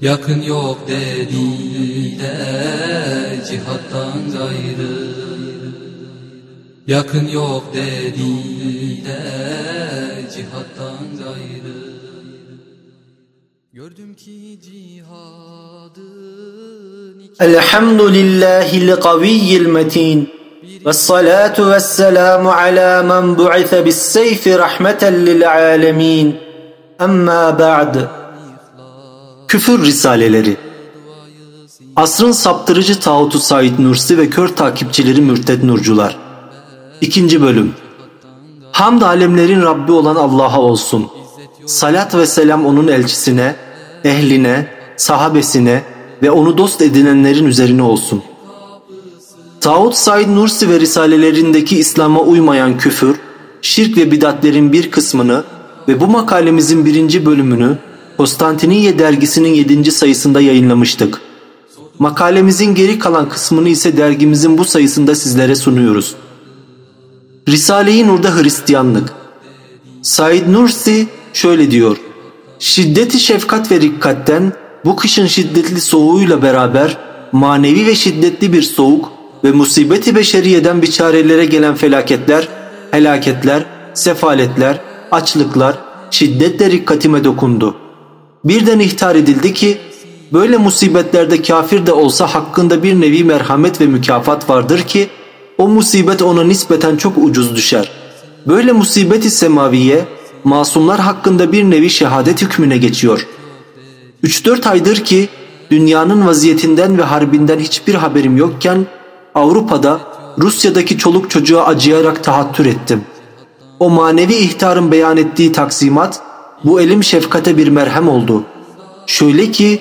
Yakın yok dediler cihattan gayrı Yakın yok dediler cihattan gayrı Gördüm ki cihadın iki الحمد لله القوي المتين والصلاة والسلام على من بعث بالسيف رحمة للعالمين أما بعد Küfür Risaleleri Asrın saptırıcı tağutu Said Nursi ve kör takipçileri mürted nurcular İkinci bölüm Hamd alemlerin Rabbi olan Allah'a olsun. Salat ve selam onun elçisine, ehline, sahabesine ve onu dost edinenlerin üzerine olsun. Tağut Said Nursi ve risalelerindeki İslam'a uymayan küfür, şirk ve bidatlerin bir kısmını ve bu makalemizin birinci bölümünü Konstantiniye dergisinin yedinci sayısında yayınlamıştık. Makalemizin geri kalan kısmını ise dergimizin bu sayısında sizlere sunuyoruz. Risale-i Nur'da Hristiyanlık Said Nursi şöyle diyor. Şiddeti şefkat ve rikkatten bu kışın şiddetli soğuğuyla beraber manevi ve şiddetli bir soğuk ve musibeti beşeriyeden biçarelere gelen felaketler, helaketler, sefaletler, açlıklar şiddetle rikkatime dokundu. Birden ihtar edildi ki böyle musibetlerde kafir de olsa hakkında bir nevi merhamet ve mükafat vardır ki o musibet ona nispeten çok ucuz düşer. Böyle musibet-i semaviye masumlar hakkında bir nevi şehadet hükmüne geçiyor. 3-4 aydır ki dünyanın vaziyetinden ve harbinden hiçbir haberim yokken Avrupa'da Rusya'daki çoluk çocuğa acıyarak tahattür ettim. O manevi ihtarın beyan ettiği taksimat bu elim şefkate bir merhem oldu. Şöyle ki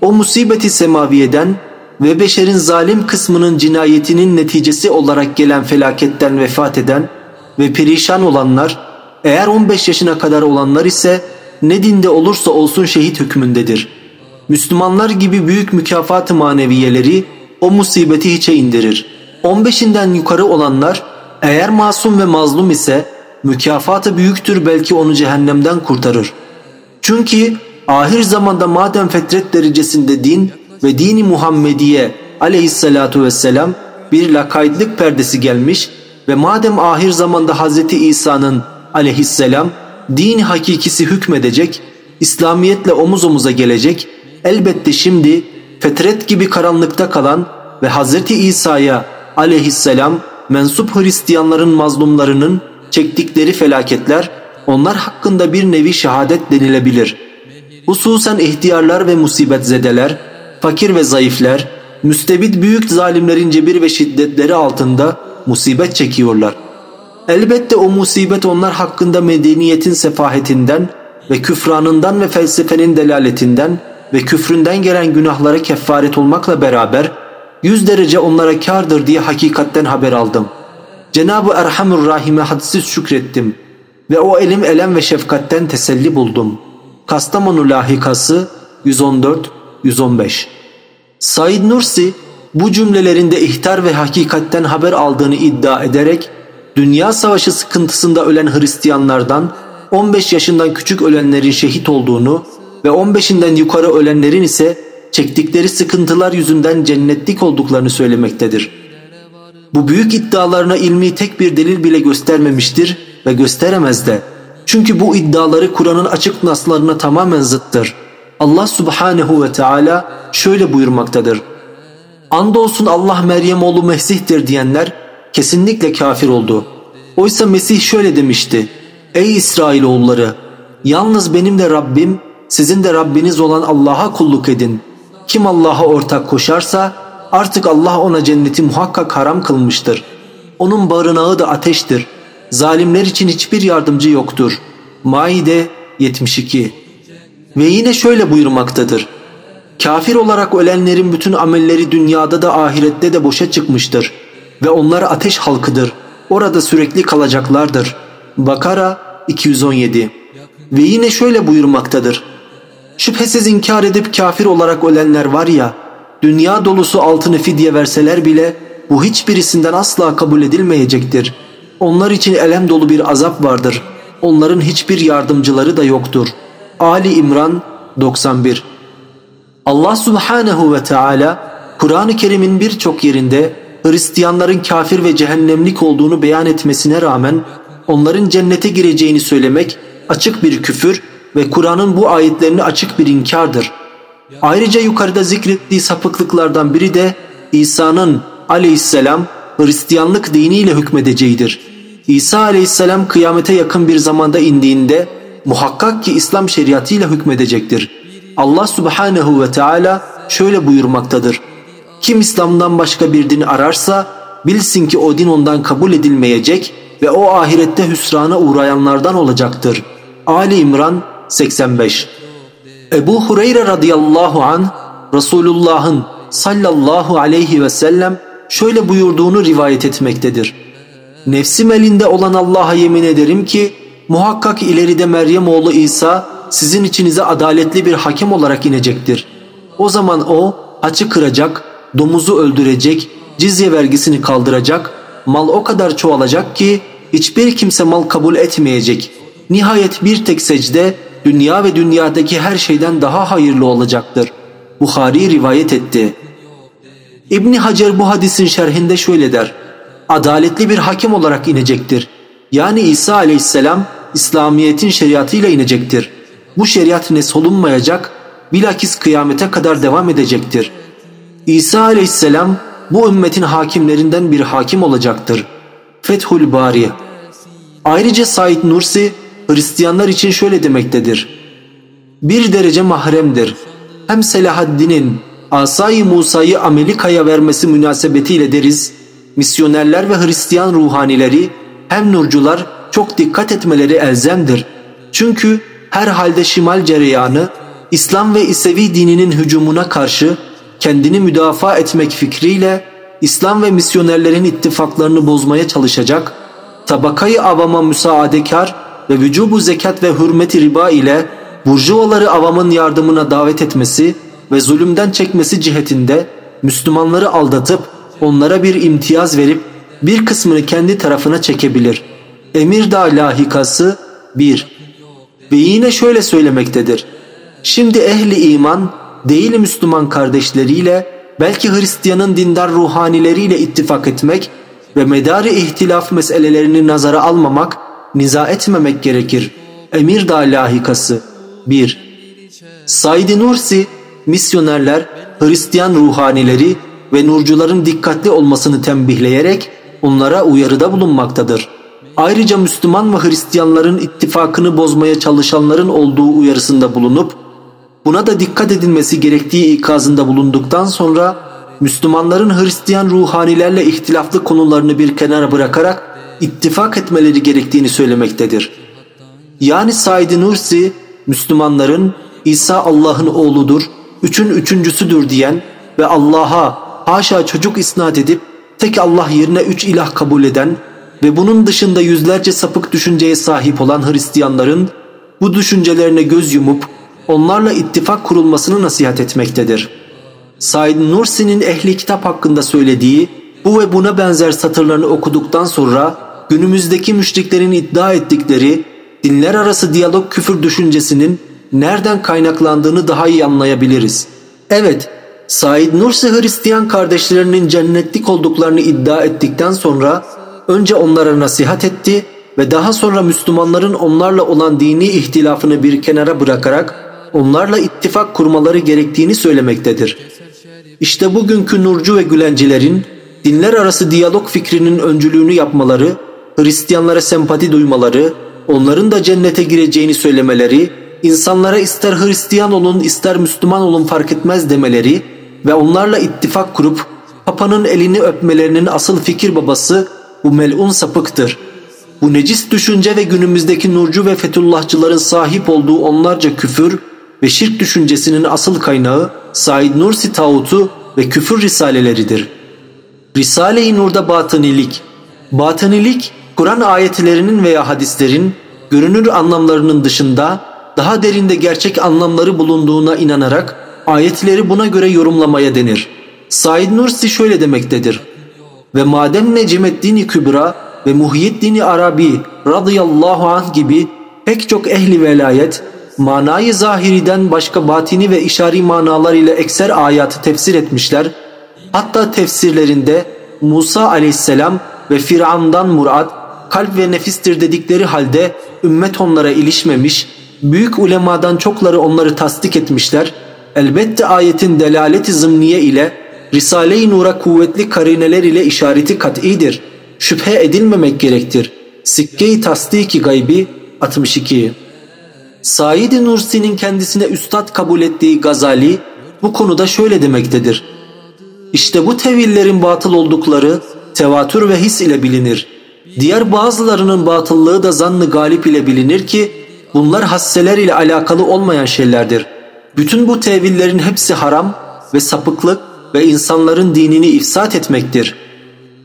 o musibeti semaviyeden ve beşerin zalim kısmının cinayetinin neticesi olarak gelen felaketten vefat eden ve perişan olanlar eğer 15 yaşına kadar olanlar ise ne dinde olursa olsun şehit hükmündedir. Müslümanlar gibi büyük mükafat-ı maneviyeleri o musibeti hiçe indirir. 15'inden yukarı olanlar eğer masum ve mazlum ise mükafatı büyüktür belki onu cehennemden kurtarır. Çünkü ahir zamanda madem fetret derecesinde din ve dini Muhammediye aleyhissalatu vesselam bir lakaytlık perdesi gelmiş ve madem ahir zamanda Hazreti İsa'nın aleyhisselam din hakikisi hükmedecek, İslamiyetle omuz omuza gelecek, elbette şimdi fetret gibi karanlıkta kalan ve Hazreti İsa'ya aleyhisselam mensup Hristiyanların mazlumlarının çektikleri felaketler onlar hakkında bir nevi şehadet denilebilir. Hususen ihtiyarlar ve musibetzedeler, fakir ve zayıflar, müstebit büyük zalimlerin cebir ve şiddetleri altında musibet çekiyorlar. Elbette o musibet onlar hakkında medeniyetin sefahetinden ve küfranından ve felsefenin delaletinden ve küfründen gelen günahlara kefaret olmakla beraber yüz derece onlara kardır diye hakikatten haber aldım. Cenab-ı Erhamur Rahim'e hadsiz şükrettim ve o elim elem ve şefkatten teselli buldum. Kastamonu lahikası 114-115 Said Nursi bu cümlelerinde ihtar ve hakikatten haber aldığını iddia ederek dünya savaşı sıkıntısında ölen Hristiyanlardan 15 yaşından küçük ölenlerin şehit olduğunu ve 15'inden yukarı ölenlerin ise çektikleri sıkıntılar yüzünden cennetlik olduklarını söylemektedir. Bu büyük iddialarına ilmi tek bir delil bile göstermemiştir ve gösteremez de. Çünkü bu iddiaları Kur'an'ın açık naslarına tamamen zıttır. Allah subhanehu ve Teala şöyle buyurmaktadır. Andolsun Allah Meryem oğlu Mesih'tir diyenler kesinlikle kafir oldu. Oysa Mesih şöyle demişti. Ey İsrailoğulları! Yalnız benim de Rabbim, sizin de Rabbiniz olan Allah'a kulluk edin. Kim Allah'a ortak koşarsa artık Allah ona cenneti muhakkak haram kılmıştır. Onun barınağı da ateştir. Zalimler için hiçbir yardımcı yoktur. Maide 72 Ve yine şöyle buyurmaktadır. Kafir olarak ölenlerin bütün amelleri dünyada da ahirette de boşa çıkmıştır. Ve onlar ateş halkıdır. Orada sürekli kalacaklardır. Bakara 217 Ve yine şöyle buyurmaktadır. Şüphesiz inkar edip kafir olarak ölenler var ya, dünya dolusu altını fidye verseler bile bu hiçbirisinden asla kabul edilmeyecektir. Onlar için elem dolu bir azap vardır. Onların hiçbir yardımcıları da yoktur. Ali İmran 91 Allah Subhanahu ve Teala Kur'an-ı Kerim'in birçok yerinde Hristiyanların kafir ve cehennemlik olduğunu beyan etmesine rağmen onların cennete gireceğini söylemek açık bir küfür ve Kur'an'ın bu ayetlerini açık bir inkardır. Ayrıca yukarıda zikrettiği sapıklıklardan biri de İsa'nın aleyhisselam Hristiyanlık diniyle hükmedeceğidir. İsa aleyhisselam kıyamete yakın bir zamanda indiğinde muhakkak ki İslam şeriatıyla hükmedecektir. Allah subhanehu ve Teala şöyle buyurmaktadır. Kim İslam'dan başka bir din ararsa bilsin ki o din ondan kabul edilmeyecek ve o ahirette hüsrana uğrayanlardan olacaktır. Ali İmran 85 Ebu Hureyre radıyallahu an Resulullah'ın sallallahu aleyhi ve sellem şöyle buyurduğunu rivayet etmektedir. Nefsim elinde olan Allah'a yemin ederim ki muhakkak ileride Meryem oğlu İsa sizin içinize adaletli bir hakim olarak inecektir. O zaman o açı kıracak, domuzu öldürecek, cizye vergisini kaldıracak, mal o kadar çoğalacak ki hiçbir kimse mal kabul etmeyecek. Nihayet bir tek secde dünya ve dünyadaki her şeyden daha hayırlı olacaktır. Bukhari rivayet etti. İbni Hacer bu hadisin şerhinde şöyle der. Adaletli bir hakim olarak inecektir. Yani İsa aleyhisselam İslamiyet'in şeriatıyla inecektir. Bu şeriat ne solunmayacak, bilakis kıyamete kadar devam edecektir. İsa aleyhisselam bu ümmetin hakimlerinden bir hakim olacaktır. Fethül Bari Ayrıca Said Nursi Hristiyanlar için şöyle demektedir. Bir derece mahremdir. Hem Selahaddin'in Asay Musa'yı Amerika'ya vermesi münasebetiyle deriz. Misyonerler ve Hristiyan ruhanileri hem nurcular çok dikkat etmeleri elzemdir. Çünkü her halde şimal cereyanı İslam ve İsevi dininin hücumuna karşı kendini müdafaa etmek fikriyle İslam ve misyonerlerin ittifaklarını bozmaya çalışacak, tabakayı avama müsaadekar ve vücubu zekat ve hürmeti riba ile burjuvaları avamın yardımına davet etmesi ve zulümden çekmesi cihetinde Müslümanları aldatıp onlara bir imtiyaz verip bir kısmını kendi tarafına çekebilir. Emirdağ lahikası 1 Ve yine şöyle söylemektedir. Şimdi ehli iman değil Müslüman kardeşleriyle belki Hristiyanın dindar ruhanileriyle ittifak etmek ve medari ihtilaf meselelerini nazara almamak, niza etmemek gerekir. Emirdağ lahikası 1 Said Nursi misyonerler, Hristiyan ruhanileri ve nurcuların dikkatli olmasını tembihleyerek onlara uyarıda bulunmaktadır. Ayrıca Müslüman ve Hristiyanların ittifakını bozmaya çalışanların olduğu uyarısında bulunup buna da dikkat edilmesi gerektiği ikazında bulunduktan sonra Müslümanların Hristiyan ruhanilerle ihtilaflı konularını bir kenara bırakarak ittifak etmeleri gerektiğini söylemektedir. Yani Said Nursi Müslümanların İsa Allah'ın oğludur, üçün üçüncüsüdür diyen ve Allah'a haşa çocuk isnat edip tek Allah yerine üç ilah kabul eden ve bunun dışında yüzlerce sapık düşünceye sahip olan Hristiyanların bu düşüncelerine göz yumup onlarla ittifak kurulmasını nasihat etmektedir. Said Nursi'nin ehli kitap hakkında söylediği bu ve buna benzer satırlarını okuduktan sonra günümüzdeki müşriklerin iddia ettikleri dinler arası diyalog küfür düşüncesinin nereden kaynaklandığını daha iyi anlayabiliriz. Evet, Said Nursi Hristiyan kardeşlerinin cennetlik olduklarını iddia ettikten sonra önce onlara nasihat etti ve daha sonra Müslümanların onlarla olan dini ihtilafını bir kenara bırakarak onlarla ittifak kurmaları gerektiğini söylemektedir. İşte bugünkü nurcu ve gülencilerin dinler arası diyalog fikrinin öncülüğünü yapmaları, Hristiyanlara sempati duymaları, onların da cennete gireceğini söylemeleri, insanlara ister Hristiyan olun ister Müslüman olun fark etmez demeleri ve onlarla ittifak kurup Papa'nın elini öpmelerinin asıl fikir babası bu melun sapıktır. Bu necis düşünce ve günümüzdeki nurcu ve fetullahçıların sahip olduğu onlarca küfür, ve şirk düşüncesinin asıl kaynağı Said Nursi tağutu ve küfür risaleleridir. Risale-i Nur'da batınilik. Batınilik, Kur'an ayetlerinin veya hadislerin görünür anlamlarının dışında daha derinde gerçek anlamları bulunduğuna inanarak ayetleri buna göre yorumlamaya denir. Said Nursi şöyle demektedir. Ve madem Necimeddin Kübra ve Muhyiddin Arabi radıyallahu anh gibi pek çok ehli velayet manayı zahiriden başka batini ve işari manalar ile ekser ayatı tefsir etmişler. Hatta tefsirlerinde Musa aleyhisselam ve Firavun'dan murat kalp ve nefistir dedikleri halde ümmet onlara ilişmemiş, büyük ulemadan çokları onları tasdik etmişler. Elbette ayetin delaleti zımniye ile Risale-i Nur'a kuvvetli karineler ile işareti kat'idir. Şüphe edilmemek gerektir. Sikke-i Tasdiki Gaybi 62 Said Nursi'nin kendisine üstad kabul ettiği Gazali bu konuda şöyle demektedir. İşte bu tevillerin batıl oldukları tevatür ve his ile bilinir. Diğer bazılarının batıllığı da zannı galip ile bilinir ki bunlar hasseler ile alakalı olmayan şeylerdir. Bütün bu tevillerin hepsi haram ve sapıklık ve insanların dinini ifsat etmektir.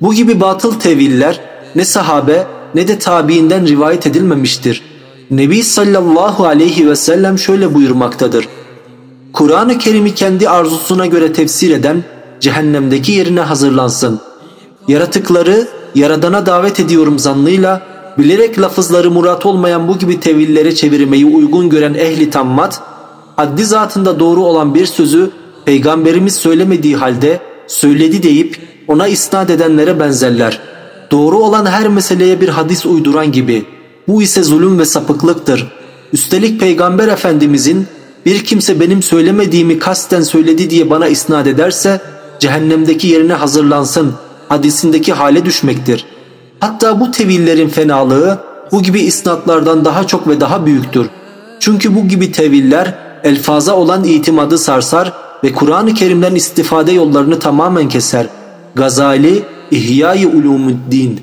Bu gibi batıl teviller ne sahabe ne de tabiinden rivayet edilmemiştir. Nebi sallallahu aleyhi ve sellem şöyle buyurmaktadır. Kur'an-ı Kerim'i kendi arzusuna göre tefsir eden cehennemdeki yerine hazırlansın. Yaratıkları yaradana davet ediyorum zannıyla bilerek lafızları murat olmayan bu gibi tevillere çevirmeyi uygun gören ehli tammat, haddi zatında doğru olan bir sözü peygamberimiz söylemediği halde söyledi deyip ona isnat edenlere benzerler. Doğru olan her meseleye bir hadis uyduran gibi. Bu ise zulüm ve sapıklıktır. Üstelik peygamber efendimizin bir kimse benim söylemediğimi kasten söyledi diye bana isnat ederse cehennemdeki yerine hazırlansın hadisindeki hale düşmektir. Hatta bu tevillerin fenalığı bu gibi isnatlardan daha çok ve daha büyüktür. Çünkü bu gibi teviller elfaza olan itimadı sarsar ve Kur'an-ı Kerim'den istifade yollarını tamamen keser. Gazali İhya-i Ulumuddin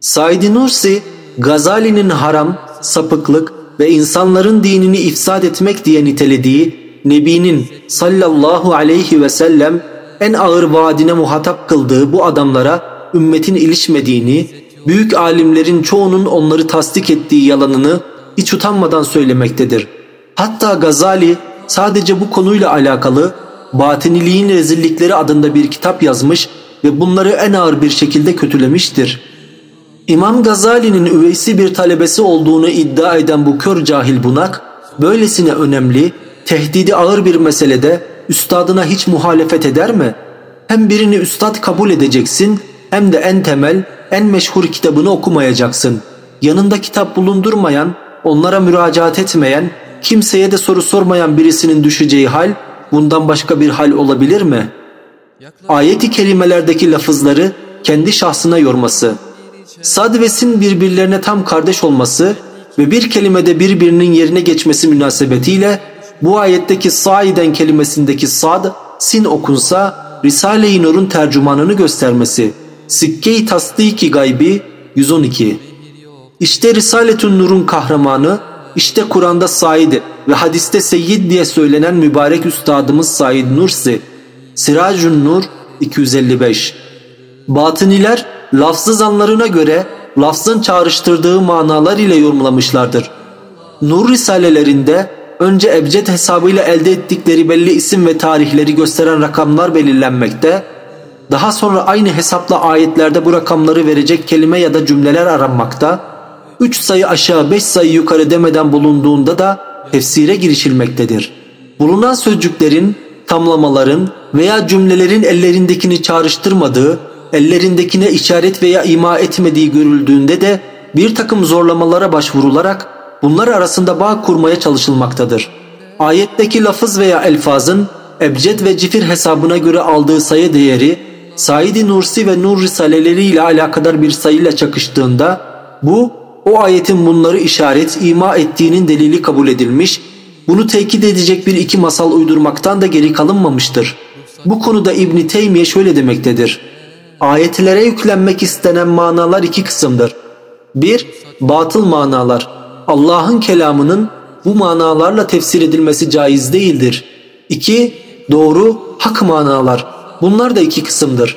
Said Nursi Gazali'nin haram, sapıklık ve insanların dinini ifsad etmek diye nitelediği Nebi'nin sallallahu aleyhi ve sellem en ağır vaadine muhatap kıldığı bu adamlara ümmetin ilişmediğini, büyük alimlerin çoğunun onları tasdik ettiği yalanını hiç utanmadan söylemektedir. Hatta Gazali sadece bu konuyla alakalı Batiniliğin Rezillikleri adında bir kitap yazmış ve bunları en ağır bir şekilde kötülemiştir. İmam Gazali'nin üveysi bir talebesi olduğunu iddia eden bu kör cahil bunak, böylesine önemli, tehdidi ağır bir meselede üstadına hiç muhalefet eder mi? Hem birini üstad kabul edeceksin hem de en temel, en meşhur kitabını okumayacaksın. Yanında kitap bulundurmayan, onlara müracaat etmeyen, kimseye de soru sormayan birisinin düşeceği hal bundan başka bir hal olabilir mi? Ayeti kelimelerdeki lafızları kendi şahsına yorması, sad ve sin birbirlerine tam kardeş olması ve bir kelimede birbirinin yerine geçmesi münasebetiyle bu ayetteki saiden kelimesindeki sad, sin okunsa Risale-i Nur'un tercümanını göstermesi. Sikke-i Tasdiki Gaybi 112 İşte Risaletün Nur'un kahramanı, işte Kur'an'da Said ve hadiste Seyyid diye söylenen mübarek üstadımız Said Nursi. Siracun Nur 255 Batıniler lafzı zanlarına göre lafzın çağrıştırdığı manalar ile yorumlamışlardır. Nur risalelerinde önce ebced hesabıyla elde ettikleri belli isim ve tarihleri gösteren rakamlar belirlenmekte, daha sonra aynı hesapla ayetlerde bu rakamları verecek kelime ya da cümleler aranmakta, 3 sayı aşağı 5 sayı yukarı demeden bulunduğunda da tefsire girişilmektedir. Bulunan sözcüklerin, tamlamaların veya cümlelerin ellerindekini çağrıştırmadığı, ellerindekine işaret veya ima etmediği görüldüğünde de bir takım zorlamalara başvurularak bunlar arasında bağ kurmaya çalışılmaktadır. Ayetteki lafız veya elfazın ebced ve cifir hesabına göre aldığı sayı değeri Said-i Nursi ve Nur Risaleleri ile alakadar bir sayıyla çakıştığında bu o ayetin bunları işaret ima ettiğinin delili kabul edilmiş, bunu tekit edecek bir iki masal uydurmaktan da geri kalınmamıştır. Bu konuda İbn Teymiye şöyle demektedir. Ayetlere yüklenmek istenen manalar iki kısımdır. Bir, batıl manalar. Allah'ın kelamının bu manalarla tefsir edilmesi caiz değildir. 2. Doğru, hak manalar. Bunlar da iki kısımdır.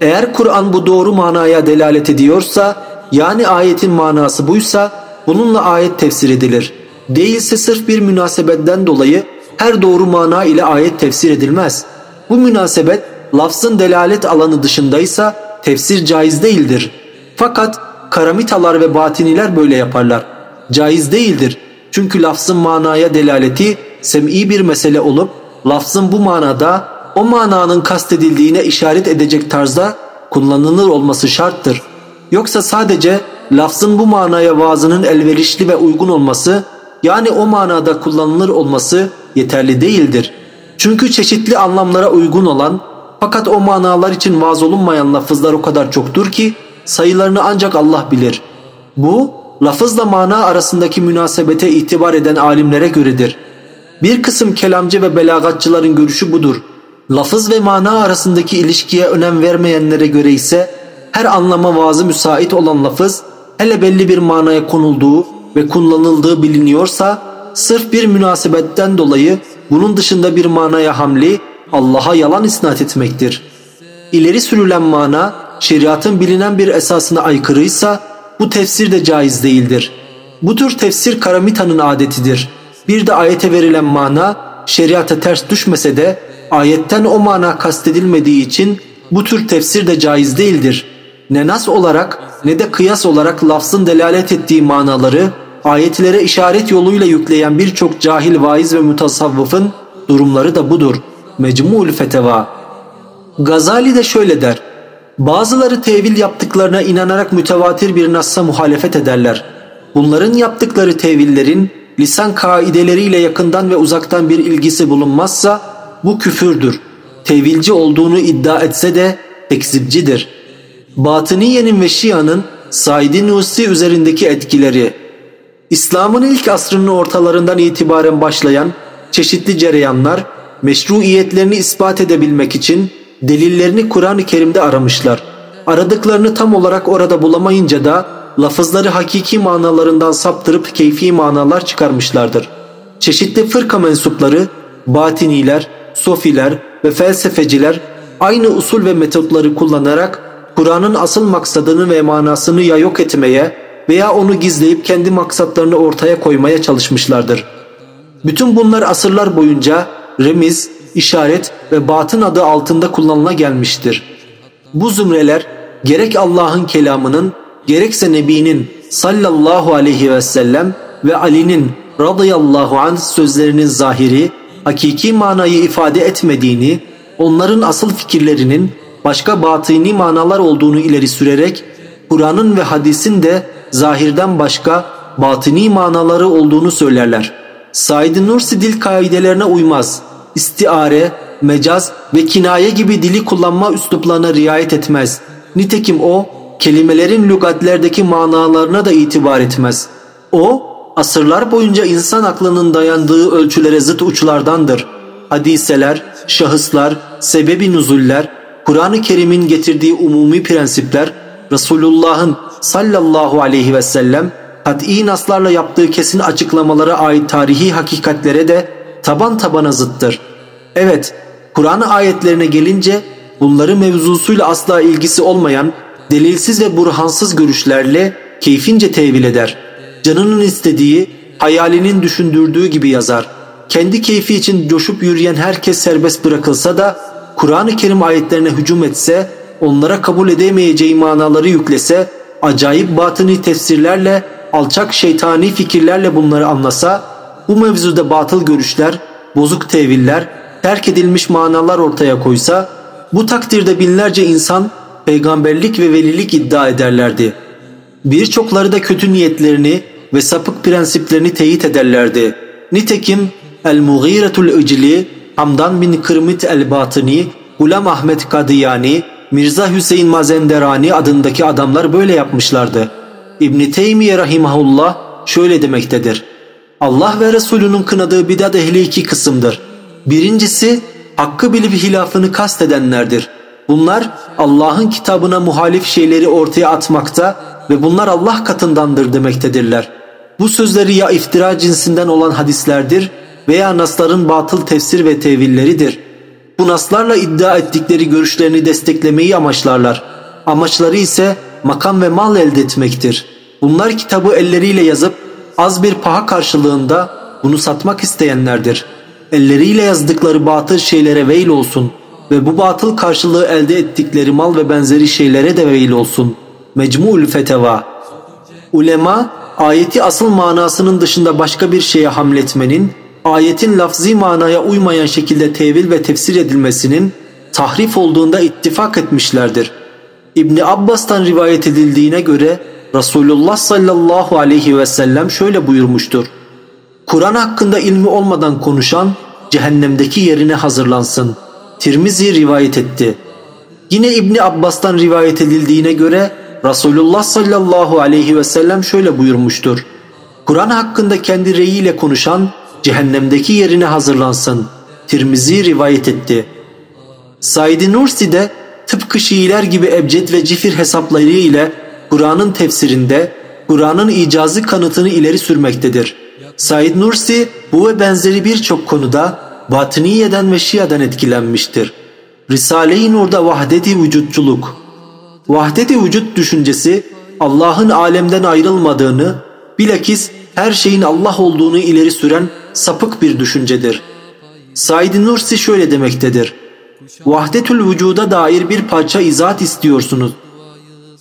Eğer Kur'an bu doğru manaya delalet ediyorsa, yani ayetin manası buysa, bununla ayet tefsir edilir. Değilse sırf bir münasebetten dolayı her doğru mana ile ayet tefsir edilmez. Bu münasebet lafzın delalet alanı dışındaysa tefsir caiz değildir. Fakat karamitalar ve batiniler böyle yaparlar. Caiz değildir. Çünkü lafzın manaya delaleti sem'i bir mesele olup lafzın bu manada o mananın kastedildiğine işaret edecek tarzda kullanılır olması şarttır. Yoksa sadece lafzın bu manaya vaazının elverişli ve uygun olması yani o manada kullanılır olması yeterli değildir. Çünkü çeşitli anlamlara uygun olan fakat o manalar için vaaz olunmayan lafızlar o kadar çoktur ki sayılarını ancak Allah bilir. Bu lafızla mana arasındaki münasebete itibar eden alimlere göredir. Bir kısım kelamcı ve belagatçıların görüşü budur. Lafız ve mana arasındaki ilişkiye önem vermeyenlere göre ise her anlama vaazı müsait olan lafız hele belli bir manaya konulduğu ve kullanıldığı biliniyorsa sırf bir münasebetten dolayı bunun dışında bir manaya hamli Allah'a yalan isnat etmektir. İleri sürülen mana şeriatın bilinen bir esasına aykırıysa bu tefsir de caiz değildir. Bu tür tefsir karamita'nın adetidir. Bir de ayete verilen mana şeriata ters düşmese de ayetten o mana kastedilmediği için bu tür tefsir de caiz değildir. Ne nas olarak ne de kıyas olarak lafzın delalet ettiği manaları ayetlere işaret yoluyla yükleyen birçok cahil vaiz ve mutasavvıfın durumları da budur. Mecmu'ul Feteva Gazali de şöyle der. Bazıları tevil yaptıklarına inanarak mütevatir bir nassa muhalefet ederler. Bunların yaptıkları tevillerin lisan kaideleriyle yakından ve uzaktan bir ilgisi bulunmazsa bu küfürdür. Tevilci olduğunu iddia etse de tekzipcidir. Batıniye'nin ve Şia'nın Said-i Nusi üzerindeki etkileri İslam'ın ilk asrının ortalarından itibaren başlayan çeşitli cereyanlar meşruiyetlerini ispat edebilmek için delillerini Kur'an-ı Kerim'de aramışlar. Aradıklarını tam olarak orada bulamayınca da lafızları hakiki manalarından saptırıp keyfi manalar çıkarmışlardır. Çeşitli fırka mensupları, batiniler, sofiler ve felsefeciler aynı usul ve metotları kullanarak Kur'an'ın asıl maksadını ve manasını ya yok etmeye veya onu gizleyip kendi maksatlarını ortaya koymaya çalışmışlardır. Bütün bunlar asırlar boyunca remiz, işaret ve batın adı altında kullanıla gelmiştir. Bu zümreler gerek Allah'ın kelamının gerekse Nebi'nin sallallahu aleyhi ve sellem ve Ali'nin radıyallahu anh sözlerinin zahiri, hakiki manayı ifade etmediğini, onların asıl fikirlerinin başka batini manalar olduğunu ileri sürerek Kur'an'ın ve hadisin de zahirden başka batini manaları olduğunu söylerler. Said Nursi dil kaidelerine uymaz. İstiare, mecaz ve kinaye gibi dili kullanma üsluplarına riayet etmez. Nitekim o kelimelerin lügatlerdeki manalarına da itibar etmez. O asırlar boyunca insan aklının dayandığı ölçülere zıt uçlardandır. Hadiseler, şahıslar, sebebi nuzuller, Kur'an-ı Kerim'in getirdiği umumi prensipler, Resulullah'ın sallallahu aleyhi ve sellem kat'i naslarla yaptığı kesin açıklamalara ait tarihi hakikatlere de taban tabana zıttır. Evet, Kur'an ayetlerine gelince bunları mevzusuyla asla ilgisi olmayan delilsiz ve burhansız görüşlerle keyfince tevil eder. Canının istediği, hayalinin düşündürdüğü gibi yazar. Kendi keyfi için coşup yürüyen herkes serbest bırakılsa da Kur'an-ı Kerim ayetlerine hücum etse, onlara kabul edemeyeceği manaları yüklese, acayip batıni tefsirlerle, alçak şeytani fikirlerle bunları anlasa, bu mevzuda batıl görüşler, bozuk teviller, terk edilmiş manalar ortaya koysa, bu takdirde binlerce insan peygamberlik ve velilik iddia ederlerdi. Birçokları da kötü niyetlerini ve sapık prensiplerini teyit ederlerdi. Nitekim El-Mughiretul İcli, Hamdan bin Kırmit el-Batıni, Gulam Ahmet Kadiyani, Mirza Hüseyin Mazenderani adındaki adamlar böyle yapmışlardı. İbn Teymiye rahimahullah şöyle demektedir. Allah ve Resulünün kınadığı bidat ehli iki kısımdır. Birincisi hakkı bilip hilafını kastedenlerdir. Bunlar Allah'ın kitabına muhalif şeyleri ortaya atmakta ve bunlar Allah katındandır demektedirler. Bu sözleri ya iftira cinsinden olan hadislerdir veya nasların batıl tefsir ve tevilleridir. Bu naslarla iddia ettikleri görüşlerini desteklemeyi amaçlarlar. Amaçları ise makam ve mal elde etmektir. Bunlar kitabı elleriyle yazıp az bir paha karşılığında bunu satmak isteyenlerdir. Elleriyle yazdıkları batıl şeylere veil olsun ve bu batıl karşılığı elde ettikleri mal ve benzeri şeylere de veil olsun. Mecmu'ül Feteva Ulema ayeti asıl manasının dışında başka bir şeye hamletmenin, ayetin lafzi manaya uymayan şekilde tevil ve tefsir edilmesinin tahrif olduğunda ittifak etmişlerdir. İbni Abbas'tan rivayet edildiğine göre Resulullah sallallahu aleyhi ve sellem şöyle buyurmuştur. Kur'an hakkında ilmi olmadan konuşan cehennemdeki yerine hazırlansın. Tirmizi rivayet etti. Yine İbni Abbas'tan rivayet edildiğine göre Resulullah sallallahu aleyhi ve sellem şöyle buyurmuştur. Kur'an hakkında kendi reyiyle konuşan cehennemdeki yerine hazırlansın. Tirmizi rivayet etti. Said-i Nursi de tıpkı Şiiler gibi ebced ve cifir hesapları ile Kur'an'ın tefsirinde Kur'an'ın icazı kanıtını ileri sürmektedir. Said Nursi bu ve benzeri birçok konuda Batıniye'den ve Şia'dan etkilenmiştir. Risale-i Nur'da vahdeti vücutçuluk. Vahdeti vücut düşüncesi Allah'ın alemden ayrılmadığını, bilakis her şeyin Allah olduğunu ileri süren sapık bir düşüncedir. Said Nursi şöyle demektedir. Vahdetül vücuda dair bir parça izahat istiyorsunuz.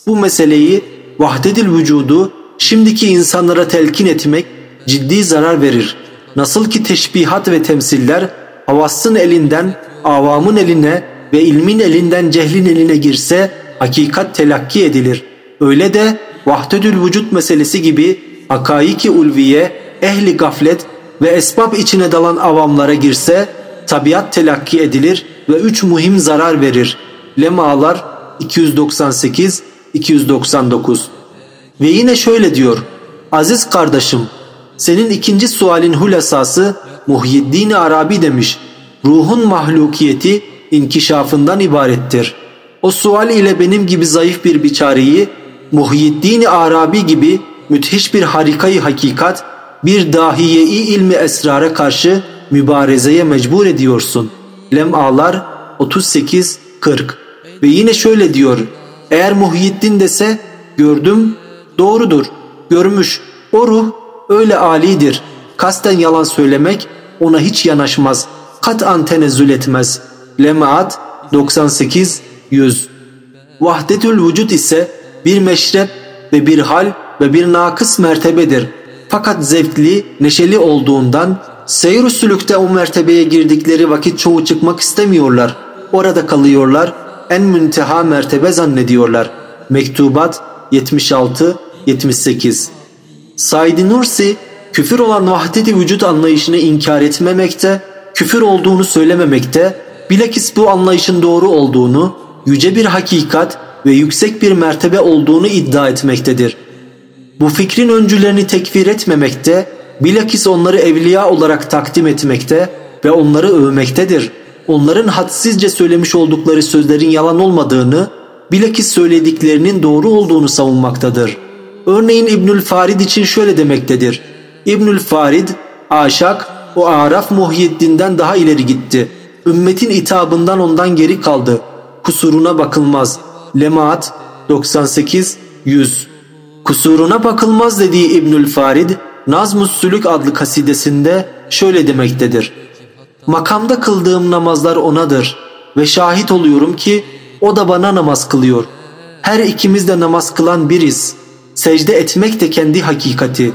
Bu meseleyi vahdedil vücudu şimdiki insanlara telkin etmek ciddi zarar verir. Nasıl ki teşbihat ve temsiller havassın elinden avamın eline ve ilmin elinden cehlin eline girse hakikat telakki edilir. Öyle de vahdedül vücut meselesi gibi hakaiki ulviye, ehli gaflet ve esbab içine dalan avamlara girse tabiat telakki edilir ve üç muhim zarar verir. Lemalar 298 299 Ve yine şöyle diyor. Aziz kardeşim senin ikinci sualin hulasası Muhyiddin Arabi demiş. Ruhun mahlukiyeti inkişafından ibarettir. O sual ile benim gibi zayıf bir biçareyi Muhyiddin Arabi gibi müthiş bir harikayı hakikat bir dahiye-i ilmi esrara karşı mübarezeye mecbur ediyorsun. Lem'alar 38-40 ve yine şöyle diyor eğer Muhyiddin dese gördüm doğrudur görmüş o ruh öyle alidir kasten yalan söylemek ona hiç yanaşmaz kat'an tenezzül etmez. Lemaat 98 100 Vahdetül vücut ise bir meşrep ve bir hal ve bir nakıs mertebedir. Fakat zevkli, neşeli olduğundan seyr sülükte o mertebeye girdikleri vakit çoğu çıkmak istemiyorlar. Orada kalıyorlar. En münteha mertebe zannediyorlar. Mektubat 76-78 Said Nursi küfür olan vahdeti vücut anlayışını inkar etmemekte, küfür olduğunu söylememekte, bilakis bu anlayışın doğru olduğunu, yüce bir hakikat ve yüksek bir mertebe olduğunu iddia etmektedir. Bu fikrin öncülerini tekfir etmemekte, bilakis onları evliya olarak takdim etmekte ve onları övmektedir. Onların hadsizce söylemiş oldukları sözlerin yalan olmadığını, bilakis söylediklerinin doğru olduğunu savunmaktadır. Örneğin İbnül Farid için şöyle demektedir. İbnül Farid, Aşak, o Araf Muhyiddin'den daha ileri gitti. Ümmetin itabından ondan geri kaldı. Kusuruna bakılmaz. Lemaat 98 100 Kusuruna bakılmaz dediği İbnül Farid, Nazmus Sülük adlı kasidesinde şöyle demektedir. Makamda kıldığım namazlar onadır ve şahit oluyorum ki o da bana namaz kılıyor. Her ikimiz de namaz kılan biriz. Secde etmek de kendi hakikati.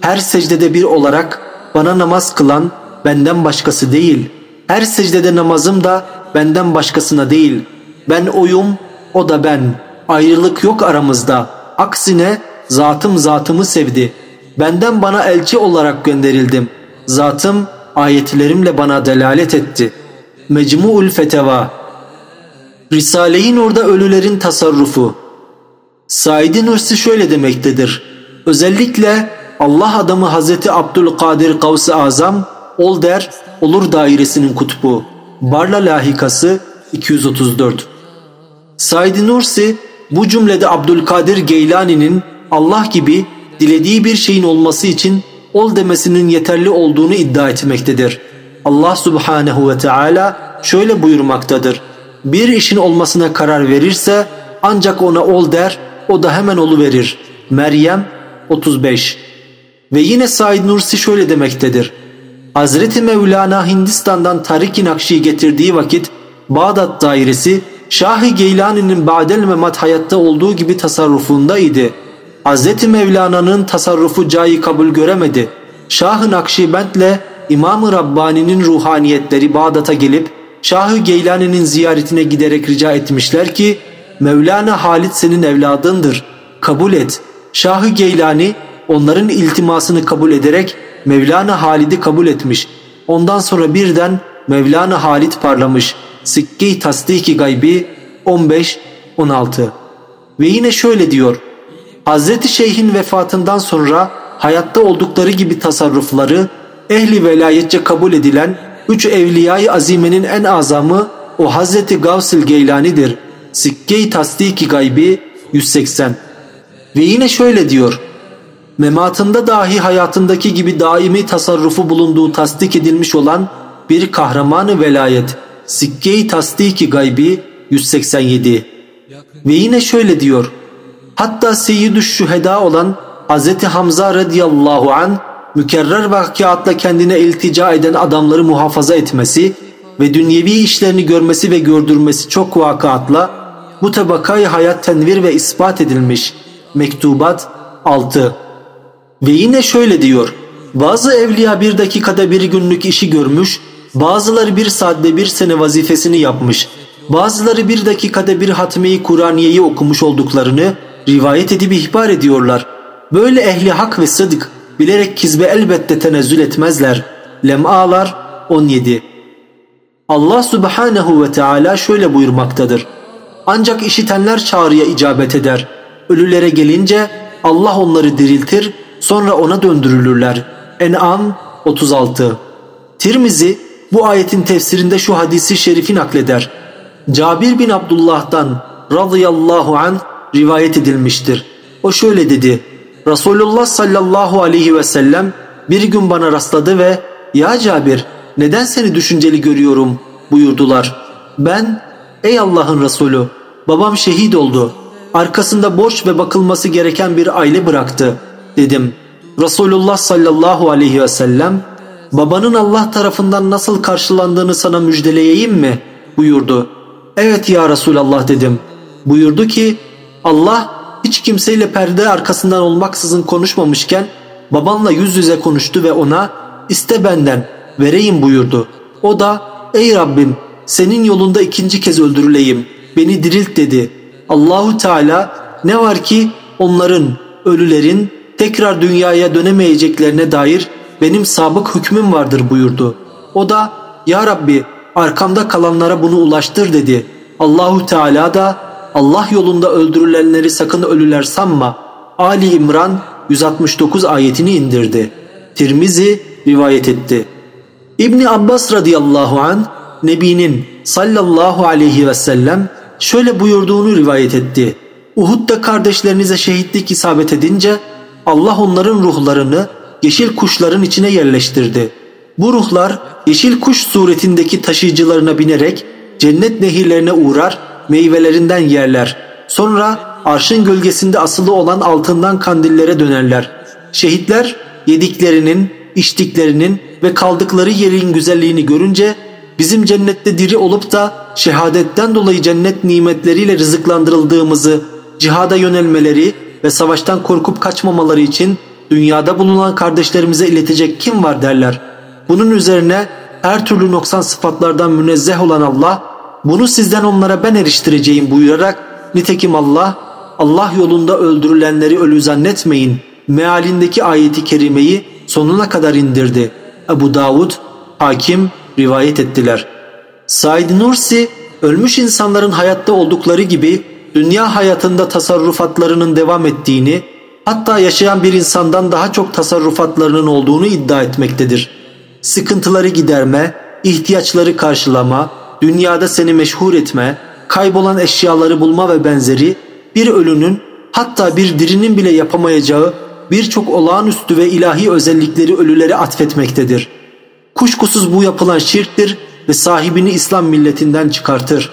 Her secdede bir olarak bana namaz kılan benden başkası değil. Her secdede namazım da benden başkasına değil. Ben oyum, o da ben. Ayrılık yok aramızda. Aksine zatım zatımı sevdi. Benden bana elçi olarak gönderildim. Zatım ayetlerimle bana delalet etti. Mecmu'ul Feteva Risale-i Nur'da ölülerin tasarrufu Said Nursi şöyle demektedir. Özellikle Allah adamı Hazreti Abdülkadir Kavs-ı Azam ol der olur dairesinin kutbu. Barla lahikası 234 Said Nursi bu cümlede Abdülkadir Geylani'nin Allah gibi dilediği bir şeyin olması için ol demesinin yeterli olduğunu iddia etmektedir. Allah subhanehu ve Teala şöyle buyurmaktadır. Bir işin olmasına karar verirse ancak ona ol der, o da hemen olu verir. Meryem 35 Ve yine Said Nursi şöyle demektedir. Hazreti Mevlana Hindistan'dan Tarik-i Nakşi'yi getirdiği vakit Bağdat dairesi Şah-ı Geylani'nin Ba'del Memat hayatta olduğu gibi tasarrufundaydı. Hazreti Mevlana'nın tasarrufu cayı kabul göremedi. Şah-ı Nakşibend'le İmam-ı Rabbani'nin ruhaniyetleri Bağdat'a gelip Şah-ı Geylani'nin ziyaretine giderek rica etmişler ki Mevlana Halit senin evladındır. Kabul et. Şah-ı Geylani onların iltimasını kabul ederek Mevlana Halid'i kabul etmiş. Ondan sonra birden Mevlana Halid parlamış. Sikke-i Tasdiki Gaybi 15-16 Ve yine şöyle diyor. Hazreti Şeyh'in vefatından sonra hayatta oldukları gibi tasarrufları ehli velayetçe kabul edilen üç evliyayı azimenin en azamı o Hazreti Gavsil Geylani'dir. Sikke-i Tasdiki Gaybi 180 Ve yine şöyle diyor. Mematında dahi hayatındaki gibi daimi tasarrufu bulunduğu tasdik edilmiş olan bir kahramanı velayet. Sikke-i Tasdiki Gaybi 187 Ve yine şöyle diyor. Hatta seyyid şüheda olan Hz. Hamza radıyallahu an mükerrer vakıatla kendine iltica eden adamları muhafaza etmesi ve dünyevi işlerini görmesi ve gördürmesi çok vakıatla bu tabakayı hayat tenvir ve ispat edilmiş. Mektubat 6 Ve yine şöyle diyor. Bazı evliya bir dakikada bir günlük işi görmüş, bazıları bir saatte bir sene vazifesini yapmış, bazıları bir dakikada bir hatmeyi Kur'aniyeyi okumuş olduklarını rivayet edip ihbar ediyorlar. Böyle ehli hak ve sıdık bilerek kizbe elbette tenezzül etmezler. Lem'alar 17 Allah subhanehu ve Teala şöyle buyurmaktadır. Ancak işitenler çağrıya icabet eder. Ölülere gelince Allah onları diriltir sonra ona döndürülürler. En'am 36 Tirmizi bu ayetin tefsirinde şu hadisi şerifi nakleder. Cabir bin Abdullah'dan radıyallahu an rivayet edilmiştir. O şöyle dedi. Resulullah sallallahu aleyhi ve sellem bir gün bana rastladı ve ''Ya Cabir neden seni düşünceli görüyorum?'' buyurdular. Ben ''Ey Allah'ın Resulü babam şehit oldu. Arkasında borç ve bakılması gereken bir aile bıraktı.'' dedim. Resulullah sallallahu aleyhi ve sellem ''Babanın Allah tarafından nasıl karşılandığını sana müjdeleyeyim mi?'' buyurdu. ''Evet ya Resulallah'' dedim. Buyurdu ki Allah hiç kimseyle perde arkasından olmaksızın konuşmamışken babanla yüz yüze konuştu ve ona iste benden vereyim buyurdu. O da ey Rabbim senin yolunda ikinci kez öldürüleyim beni dirilt dedi. Allahu Teala ne var ki onların ölülerin tekrar dünyaya dönemeyeceklerine dair benim sabık hükmüm vardır buyurdu. O da ya Rabbi arkamda kalanlara bunu ulaştır dedi. Allahu Teala da Allah yolunda öldürülenleri sakın ölüler sanma. Ali İmran 169 ayetini indirdi. Tirmizi rivayet etti. İbni Abbas radıyallahu an Nebi'nin sallallahu aleyhi ve sellem şöyle buyurduğunu rivayet etti. Uhud'da kardeşlerinize şehitlik isabet edince Allah onların ruhlarını yeşil kuşların içine yerleştirdi. Bu ruhlar yeşil kuş suretindeki taşıyıcılarına binerek cennet nehirlerine uğrar meyvelerinden yerler. Sonra arşın gölgesinde asılı olan altından kandillere dönerler. Şehitler yediklerinin, içtiklerinin ve kaldıkları yerin güzelliğini görünce bizim cennette diri olup da şehadetten dolayı cennet nimetleriyle rızıklandırıldığımızı, cihada yönelmeleri ve savaştan korkup kaçmamaları için dünyada bulunan kardeşlerimize iletecek kim var derler. Bunun üzerine her türlü noksan sıfatlardan münezzeh olan Allah bunu sizden onlara ben eriştireceğim buyurarak nitekim Allah Allah yolunda öldürülenleri ölü zannetmeyin mealindeki ayeti kerimeyi sonuna kadar indirdi. Ebu Davud, Hakim rivayet ettiler. Said Nursi ölmüş insanların hayatta oldukları gibi dünya hayatında tasarrufatlarının devam ettiğini hatta yaşayan bir insandan daha çok tasarrufatlarının olduğunu iddia etmektedir. Sıkıntıları giderme, ihtiyaçları karşılama, dünyada seni meşhur etme, kaybolan eşyaları bulma ve benzeri bir ölünün hatta bir dirinin bile yapamayacağı birçok olağanüstü ve ilahi özellikleri ölülere atfetmektedir. Kuşkusuz bu yapılan şirktir ve sahibini İslam milletinden çıkartır.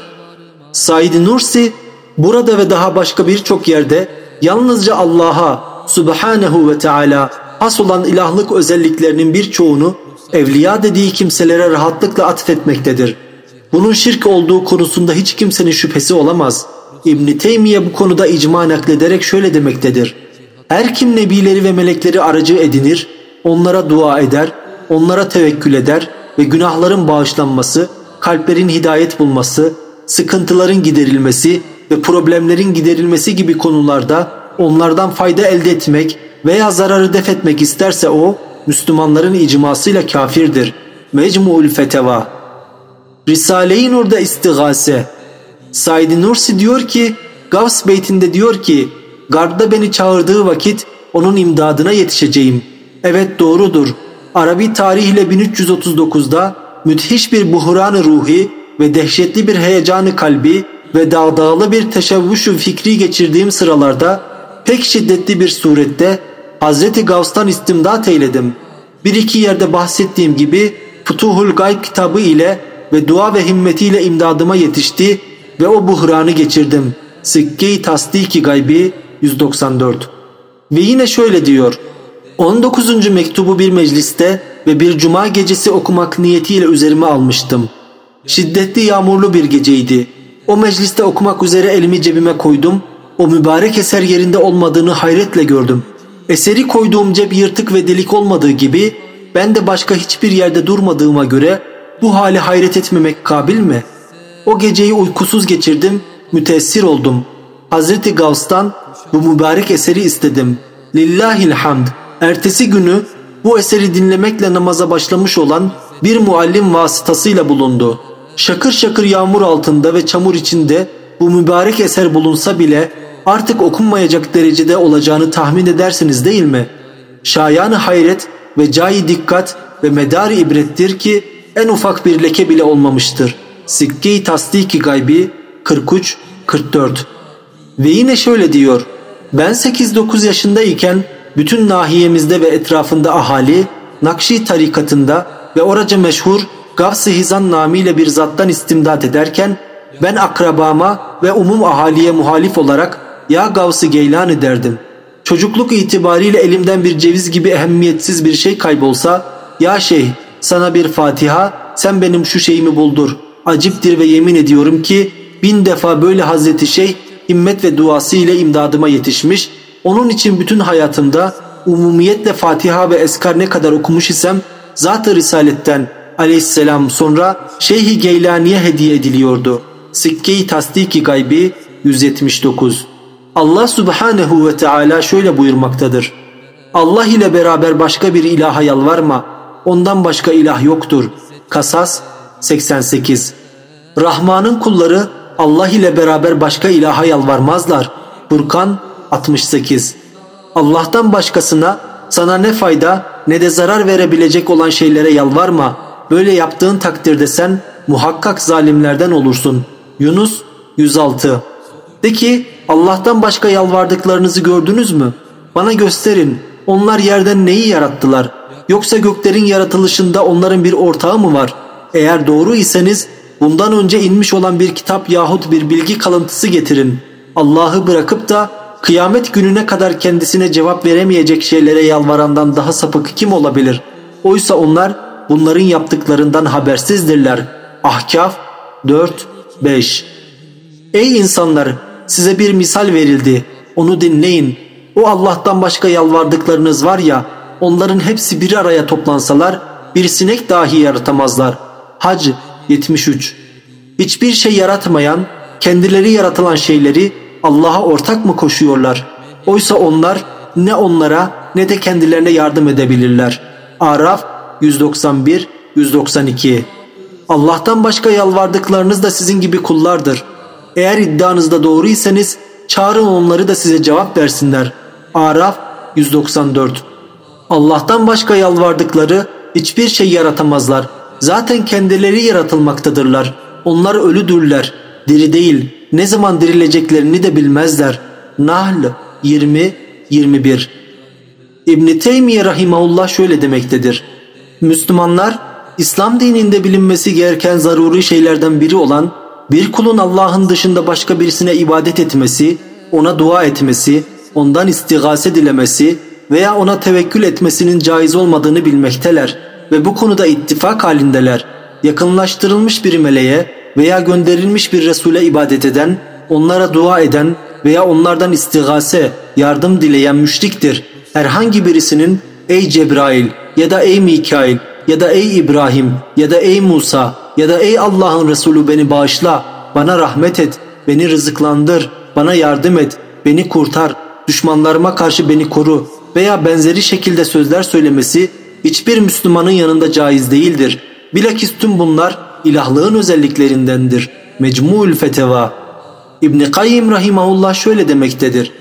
Said Nursi burada ve daha başka birçok yerde yalnızca Allah'a Subhanehu ve Teala has olan ilahlık özelliklerinin birçoğunu evliya dediği kimselere rahatlıkla atfetmektedir. Bunun şirk olduğu konusunda hiç kimsenin şüphesi olamaz. İbn Teymiye bu konuda icma naklederek şöyle demektedir. Her kim nebileri ve melekleri aracı edinir, onlara dua eder, onlara tevekkül eder ve günahların bağışlanması, kalplerin hidayet bulması, sıkıntıların giderilmesi ve problemlerin giderilmesi gibi konularda onlardan fayda elde etmek veya zararı def etmek isterse o, Müslümanların icmasıyla kafirdir. Mecmu'ul Feteva Risale-i Nur'da istigase Said Nursi diyor ki Gavs Beytinde diyor ki Gardda beni çağırdığı vakit onun imdadına yetişeceğim. Evet doğrudur. Arabi tarihle 1339'da müthiş bir buhran ruhi ve dehşetli bir heyecanı kalbi ve dağdağlı bir teşebbüşü fikri geçirdiğim sıralarda pek şiddetli bir surette Hazreti Gavs'tan istimdat eyledim. Bir iki yerde bahsettiğim gibi Futuhul Gayb kitabı ile ve dua ve himmetiyle imdadıma yetişti ve o buhranı geçirdim. Sikke-i Tasdiki Gaybi 194 Ve yine şöyle diyor. 19. mektubu bir mecliste ve bir cuma gecesi okumak niyetiyle üzerime almıştım. Şiddetli yağmurlu bir geceydi. O mecliste okumak üzere elimi cebime koydum. O mübarek eser yerinde olmadığını hayretle gördüm. Eseri koyduğum cep yırtık ve delik olmadığı gibi ben de başka hiçbir yerde durmadığıma göre bu hali hayret etmemek kabil mi? O geceyi uykusuz geçirdim, müteessir oldum. Hazreti Gavs'tan bu mübarek eseri istedim. Lillahil hamd. Ertesi günü bu eseri dinlemekle namaza başlamış olan bir muallim vasıtasıyla bulundu. Şakır şakır yağmur altında ve çamur içinde bu mübarek eser bulunsa bile artık okunmayacak derecede olacağını tahmin edersiniz değil mi? Şayanı hayret ve cayi dikkat ve medar ibrettir ki en ufak bir leke bile olmamıştır. Sikke-i Tasdiki Gaybi 43-44 Ve yine şöyle diyor. Ben 8-9 yaşındayken bütün nahiyemizde ve etrafında ahali Nakşi tarikatında ve oraca meşhur Gavs-ı Hizan namiyle bir zattan istimdat ederken ben akrabama ve umum ahaliye muhalif olarak ya Gavs-ı Geylan derdim. Çocukluk itibariyle elimden bir ceviz gibi ehemmiyetsiz bir şey kaybolsa ya şeyh sana bir Fatiha sen benim şu şeyimi buldur. Aciptir ve yemin ediyorum ki bin defa böyle Hazreti Şeyh himmet ve duası ile imdadıma yetişmiş. Onun için bütün hayatımda umumiyetle Fatiha ve Eskar ne kadar okumuş isem zat-ı Risaletten aleyhisselam sonra Şeyh-i Geylani'ye hediye ediliyordu. Sikke-i Tasdiki Gaybi 179 Allah Subhanehu ve Teala şöyle buyurmaktadır. Allah ile beraber başka bir ilaha yalvarma. Ondan başka ilah yoktur. Kasas 88 Rahman'ın kulları Allah ile beraber başka ilaha yalvarmazlar. Burkan 68 Allah'tan başkasına sana ne fayda ne de zarar verebilecek olan şeylere yalvarma. Böyle yaptığın takdirde sen muhakkak zalimlerden olursun. Yunus 106 De ki Allah'tan başka yalvardıklarınızı gördünüz mü? Bana gösterin. Onlar yerden neyi yarattılar? Yoksa göklerin yaratılışında onların bir ortağı mı var? Eğer doğru iseniz bundan önce inmiş olan bir kitap yahut bir bilgi kalıntısı getirin. Allah'ı bırakıp da kıyamet gününe kadar kendisine cevap veremeyecek şeylere yalvarandan daha sapık kim olabilir? Oysa onlar bunların yaptıklarından habersizdirler. Ahkaf 4-5 Ey insanlar! Size bir misal verildi. Onu dinleyin. O Allah'tan başka yalvardıklarınız var ya, onların hepsi bir araya toplansalar bir sinek dahi yaratamazlar. Hac 73 Hiçbir şey yaratmayan, kendileri yaratılan şeyleri Allah'a ortak mı koşuyorlar? Oysa onlar ne onlara ne de kendilerine yardım edebilirler. Araf 191-192 Allah'tan başka yalvardıklarınız da sizin gibi kullardır. Eğer iddianızda doğruysanız çağırın onları da size cevap versinler. Araf 194 Allah'tan başka yalvardıkları hiçbir şey yaratamazlar. Zaten kendileri yaratılmaktadırlar. Onlar ölüdürler. Diri değil. Ne zaman dirileceklerini de bilmezler. Nahl 20-21 İbn Teymiye rahimahullah şöyle demektedir. Müslümanlar İslam dininde bilinmesi gereken zaruri şeylerden biri olan bir kulun Allah'ın dışında başka birisine ibadet etmesi, ona dua etmesi, ondan istigase dilemesi veya ona tevekkül etmesinin caiz olmadığını bilmekteler ve bu konuda ittifak halindeler. Yakınlaştırılmış bir meleğe veya gönderilmiş bir Resul'e ibadet eden, onlara dua eden veya onlardan istigase, yardım dileyen müşriktir. Herhangi birisinin ey Cebrail ya da ey Mikail ya da ey İbrahim ya da ey Musa ya da ey Allah'ın Resulü beni bağışla, bana rahmet et, beni rızıklandır, bana yardım et, beni kurtar, düşmanlarıma karşı beni koru veya benzeri şekilde sözler söylemesi hiçbir Müslümanın yanında caiz değildir. Bilakis tüm bunlar ilahlığın özelliklerindendir. Mecmuül Feteva İbn Kayyim rahimahullah şöyle demektedir.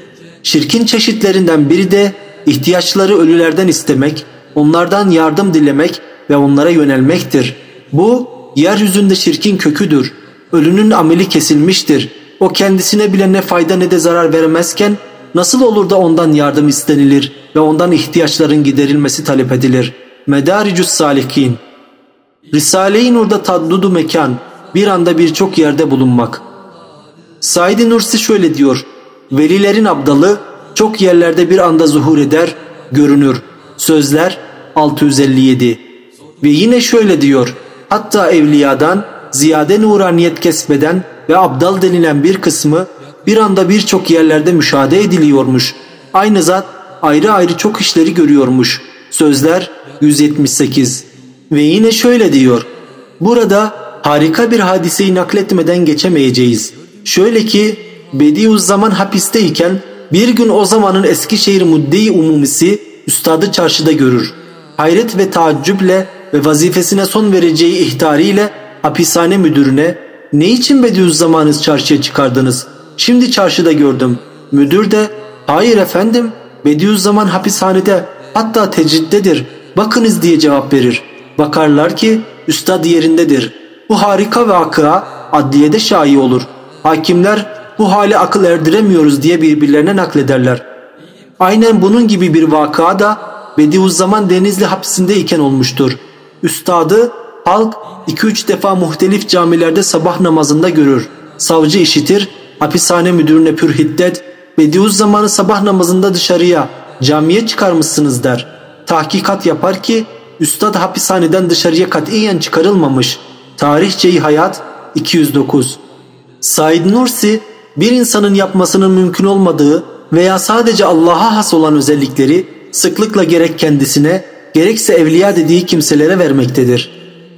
Şirkin çeşitlerinden biri de ihtiyaçları ölülerden istemek, onlardan yardım dilemek ve onlara yönelmektir. Bu yeryüzünde şirkin köküdür. Ölünün ameli kesilmiştir. O kendisine bile ne fayda ne de zarar veremezken nasıl olur da ondan yardım istenilir ve ondan ihtiyaçların giderilmesi talep edilir. Medaricus Salikin Risale-i Nur'da taddudu mekan, bir anda birçok yerde bulunmak. Said Nursi şöyle diyor, Velilerin abdalı çok yerlerde bir anda zuhur eder, görünür. Sözler 657 Ve yine şöyle diyor, hatta evliyadan ziyade nuraniyet kesbeden ve abdal denilen bir kısmı bir anda birçok yerlerde müşahede ediliyormuş. Aynı zat ayrı ayrı çok işleri görüyormuş. Sözler 178 Ve yine şöyle diyor. Burada harika bir hadiseyi nakletmeden geçemeyeceğiz. Şöyle ki Bediüzzaman hapisteyken bir gün o zamanın Eskişehir Mudde-i Umumisi üstadı çarşıda görür. Hayret ve taaccüple ve vazifesine son vereceği ihtariyle hapishane müdürüne ne için Bediüzzaman'ı çarşıya çıkardınız? Şimdi çarşıda gördüm. Müdür de hayır efendim Bediüzzaman hapishanede hatta tecrittedir. Bakınız diye cevap verir. Bakarlar ki üstad yerindedir. Bu harika vakıa adliyede şai olur. Hakimler bu hale akıl erdiremiyoruz diye birbirlerine naklederler. Aynen bunun gibi bir vaka da Bediüzzaman Denizli hapsindeyken olmuştur. Üstadı halk 2-3 defa muhtelif camilerde sabah namazında görür. Savcı işitir, hapishane müdürüne pür hiddet, Bediüzzaman'ı sabah namazında dışarıya, camiye çıkarmışsınız der. Tahkikat yapar ki üstad hapishaneden dışarıya katiyen çıkarılmamış. Tarihçeyi hayat 209 Said Nursi bir insanın yapmasının mümkün olmadığı veya sadece Allah'a has olan özellikleri sıklıkla gerek kendisine gerekse evliya dediği kimselere vermektedir.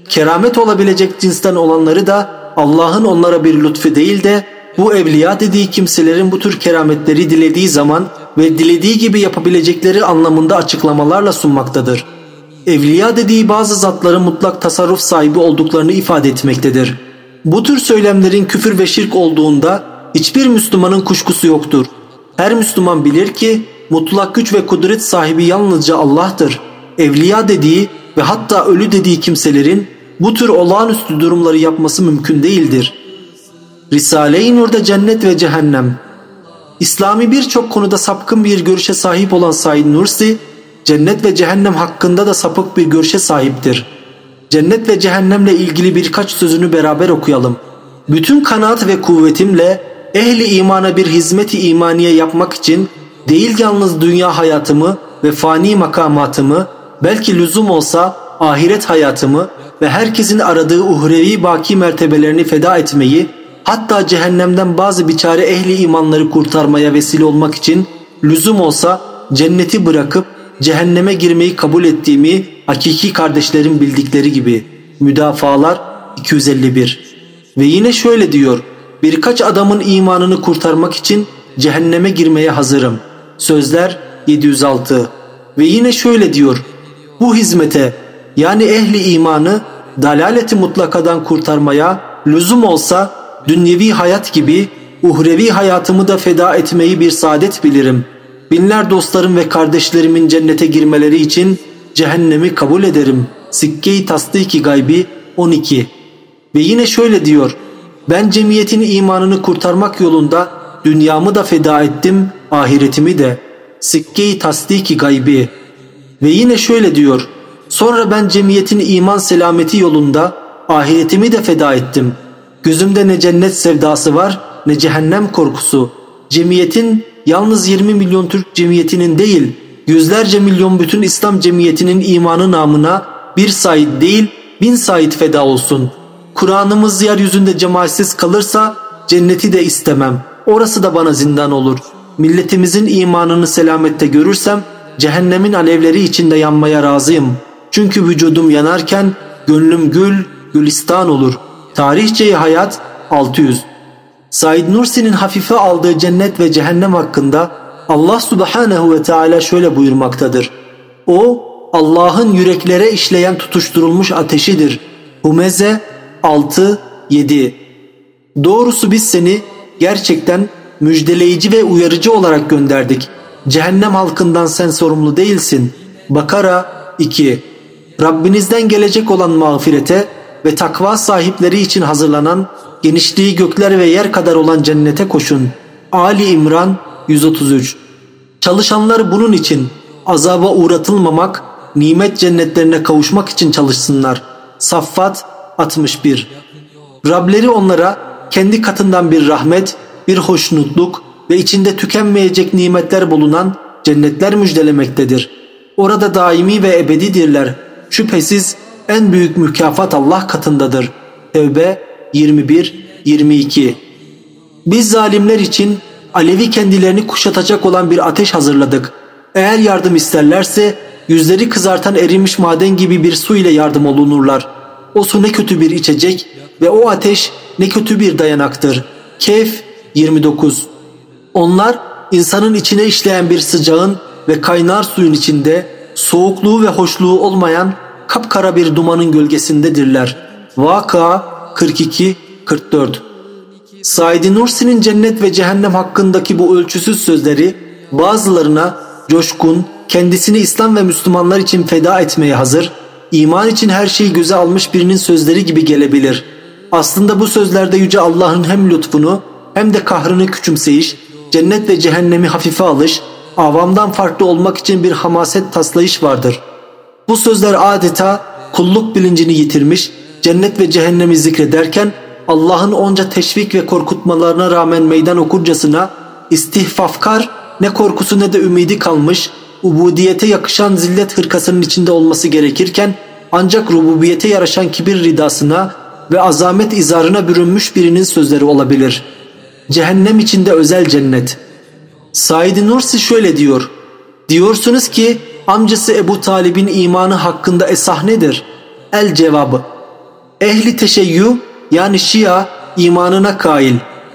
Keramet olabilecek cinsten olanları da Allah'ın onlara bir lütfu değil de bu evliya dediği kimselerin bu tür kerametleri dilediği zaman ve dilediği gibi yapabilecekleri anlamında açıklamalarla sunmaktadır. Evliya dediği bazı zatların mutlak tasarruf sahibi olduklarını ifade etmektedir. Bu tür söylemlerin küfür ve şirk olduğunda hiçbir Müslümanın kuşkusu yoktur. Her Müslüman bilir ki mutlak güç ve kudret sahibi yalnızca Allah'tır. Evliya dediği ve hatta ölü dediği kimselerin bu tür olağanüstü durumları yapması mümkün değildir. Risale-i Nur'da cennet ve cehennem İslami birçok konuda sapkın bir görüşe sahip olan Said Nursi, cennet ve cehennem hakkında da sapık bir görüşe sahiptir. Cennet ve cehennemle ilgili birkaç sözünü beraber okuyalım. Bütün kanaat ve kuvvetimle ehli imana bir hizmeti imaniye yapmak için değil yalnız dünya hayatımı ve fani makamatımı belki lüzum olsa ahiret hayatımı ve herkesin aradığı uhrevi baki mertebelerini feda etmeyi hatta cehennemden bazı biçare ehli imanları kurtarmaya vesile olmak için lüzum olsa cenneti bırakıp cehenneme girmeyi kabul ettiğimi hakiki kardeşlerin bildikleri gibi. Müdafalar 251 Ve yine şöyle diyor. Birkaç adamın imanını kurtarmak için cehenneme girmeye hazırım. Sözler 706 Ve yine şöyle diyor. Bu hizmete yani ehli imanı dalaleti mutlakadan kurtarmaya lüzum olsa dünyevi hayat gibi uhrevi hayatımı da feda etmeyi bir saadet bilirim. Binler dostlarım ve kardeşlerimin cennete girmeleri için cehennemi kabul ederim. Sikke-i Tasdiki Gaybi 12 Ve yine şöyle diyor. Ben cemiyetin imanını kurtarmak yolunda dünyamı da feda ettim, ahiretimi de. Sikke-i Tasdiki Gaybi Ve yine şöyle diyor. Sonra ben cemiyetin iman selameti yolunda ahiretimi de feda ettim. Gözümde ne cennet sevdası var ne cehennem korkusu. Cemiyetin yalnız 20 milyon Türk cemiyetinin değil yüzlerce milyon bütün İslam cemiyetinin imanı namına bir Said değil bin Said feda olsun. Kur'an'ımız yeryüzünde cemaatsiz kalırsa cenneti de istemem. Orası da bana zindan olur. Milletimizin imanını selamette görürsem cehennemin alevleri içinde yanmaya razıyım. Çünkü vücudum yanarken gönlüm gül, gülistan olur. Tarihçeyi hayat 600. Said Nursi'nin hafife aldığı cennet ve cehennem hakkında Allah subhanehu ve teala şöyle buyurmaktadır. O Allah'ın yüreklere işleyen tutuşturulmuş ateşidir. Humeze 6 7 Doğrusu biz seni gerçekten müjdeleyici ve uyarıcı olarak gönderdik. Cehennem halkından sen sorumlu değilsin. Bakara 2 Rabbinizden gelecek olan mağfirete ve takva sahipleri için hazırlanan genişliği gökler ve yer kadar olan cennete koşun. Ali İmran 133 Çalışanlar bunun için azaba uğratılmamak, nimet cennetlerine kavuşmak için çalışsınlar. Saffat 61 Rableri onlara kendi katından bir rahmet, bir hoşnutluk ve içinde tükenmeyecek nimetler bulunan cennetler müjdelemektedir. Orada daimi ve ebedidirler. Şüphesiz en büyük mükafat Allah katındadır. Tevbe 21-22 Biz zalimler için Alevi kendilerini kuşatacak olan bir ateş hazırladık. Eğer yardım isterlerse yüzleri kızartan erimiş maden gibi bir su ile yardım olunurlar. O su ne kötü bir içecek ve o ateş ne kötü bir dayanaktır. Kehf 29 Onlar insanın içine işleyen bir sıcağın ve kaynar suyun içinde soğukluğu ve hoşluğu olmayan kapkara bir dumanın gölgesindedirler. Vaka 42-44 Said Nursi'nin cennet ve cehennem hakkındaki bu ölçüsüz sözleri bazılarına coşkun, kendisini İslam ve Müslümanlar için feda etmeye hazır, iman için her şeyi göze almış birinin sözleri gibi gelebilir. Aslında bu sözlerde Yüce Allah'ın hem lütfunu hem de kahrını küçümseyiş, cennet ve cehennemi hafife alış, avamdan farklı olmak için bir hamaset taslayış vardır. Bu sözler adeta kulluk bilincini yitirmiş, cennet ve cehennemi zikrederken Allah'ın onca teşvik ve korkutmalarına rağmen meydan okurcasına istihfafkar ne korkusu ne de ümidi kalmış, ubudiyete yakışan zillet hırkasının içinde olması gerekirken ancak rububiyete yaraşan kibir ridasına ve azamet izarına bürünmüş birinin sözleri olabilir. Cehennem içinde özel cennet. Said Nursi şöyle diyor. Diyorsunuz ki amcası Ebu Talib'in imanı hakkında esah nedir? El cevabı. Ehli teşeyyü yani Şia imanına kail.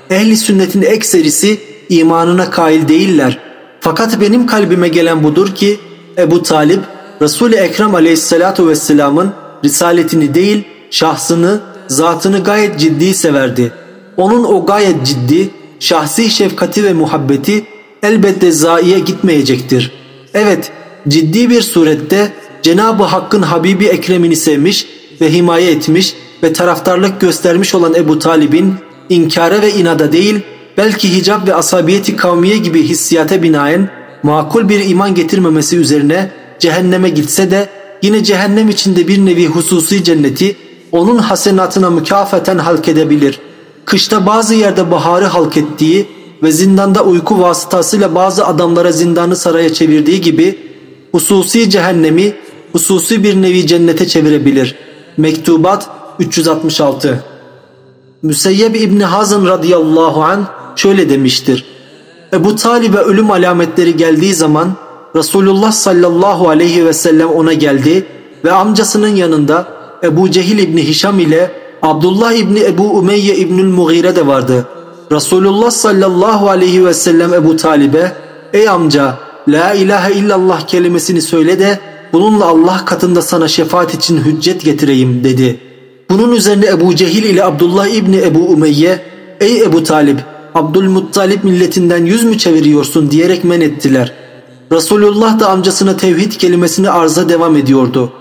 Ehli sünnetin ekserisi imanına kail değiller. Fakat benim kalbime gelen budur ki Ebu Talip Resul-i Ekrem aleyhissalatu vesselamın risaletini değil şahsını, zatını gayet ciddi severdi. Onun o gayet ciddi, şahsi şefkati ve muhabbeti elbette zaiye gitmeyecektir. Evet, ciddi bir surette Cenab-ı Hakk'ın Habibi Ekrem'ini sevmiş ve himaye etmiş ve taraftarlık göstermiş olan Ebu Talib'in inkara ve inada değil belki hicap ve asabiyeti kavmiye gibi hissiyata binaen makul bir iman getirmemesi üzerine cehenneme gitse de yine cehennem içinde bir nevi hususi cenneti onun hasenatına mükafaten halk edebilir. Kışta bazı yerde baharı halk ettiği ve zindanda uyku vasıtasıyla bazı adamlara zindanı saraya çevirdiği gibi hususi cehennemi hususi bir nevi cennete çevirebilir. Mektubat 366 Müseyyeb İbni Hazın radıyallahu an şöyle demiştir. Ebu Talib'e ölüm alametleri geldiği zaman Resulullah sallallahu aleyhi ve sellem ona geldi ve amcasının yanında Ebu Cehil İbni Hişam ile Abdullah İbni Ebu Umeyye İbnül Mughire de vardı. Resulullah sallallahu aleyhi ve sellem Ebu Talib'e Ey amca La ilahe illallah kelimesini söyle de bununla Allah katında sana şefaat için hüccet getireyim dedi. Bunun üzerine Ebu Cehil ile Abdullah İbni Ebu Umeyye Ey Ebu Talib Abdülmuttalip milletinden yüz mü çeviriyorsun diyerek men ettiler. Resulullah da amcasına tevhid kelimesini arza devam ediyordu.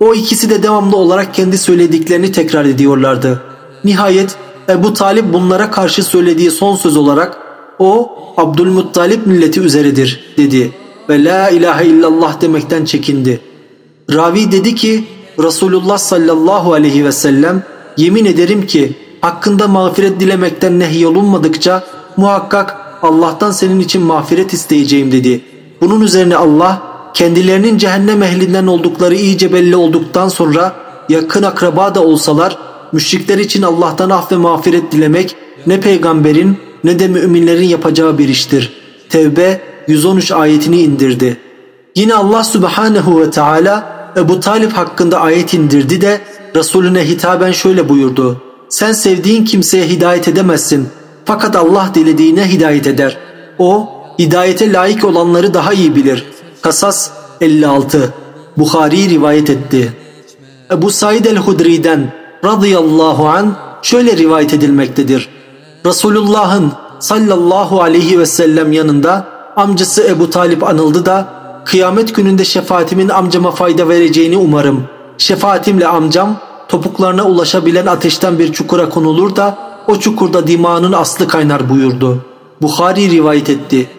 O ikisi de devamlı olarak kendi söylediklerini tekrar ediyorlardı. Nihayet Ebu Talip bunlara karşı söylediği son söz olarak o Abdülmuttalip milleti üzeredir dedi. ve la ilahe illallah demekten çekindi. Ravi dedi ki Resulullah sallallahu aleyhi ve sellem yemin ederim ki hakkında mağfiret dilemekten nehyolunmadıkça muhakkak Allah'tan senin için mağfiret isteyeceğim dedi. Bunun üzerine Allah kendilerinin cehennem ehlinden oldukları iyice belli olduktan sonra yakın akraba da olsalar müşrikler için Allah'tan af ve mağfiret dilemek ne peygamberin ne de müminlerin yapacağı bir iştir. Tevbe 113 ayetini indirdi. Yine Allah subhanehu ve Teala Ebu Talip hakkında ayet indirdi de Resulüne hitaben şöyle buyurdu. Sen sevdiğin kimseye hidayet edemezsin. Fakat Allah dilediğine hidayet eder. O hidayete layık olanları daha iyi bilir. Kasas 56 Bukhari rivayet etti. Ebu Said el-Hudri'den radıyallahu an şöyle rivayet edilmektedir. Resulullah'ın sallallahu aleyhi ve sellem yanında amcası Ebu Talip anıldı da kıyamet gününde şefaatimin amcama fayda vereceğini umarım. Şefaatimle amcam topuklarına ulaşabilen ateşten bir çukura konulur da o çukurda dimağının aslı kaynar buyurdu. Bukhari rivayet etti.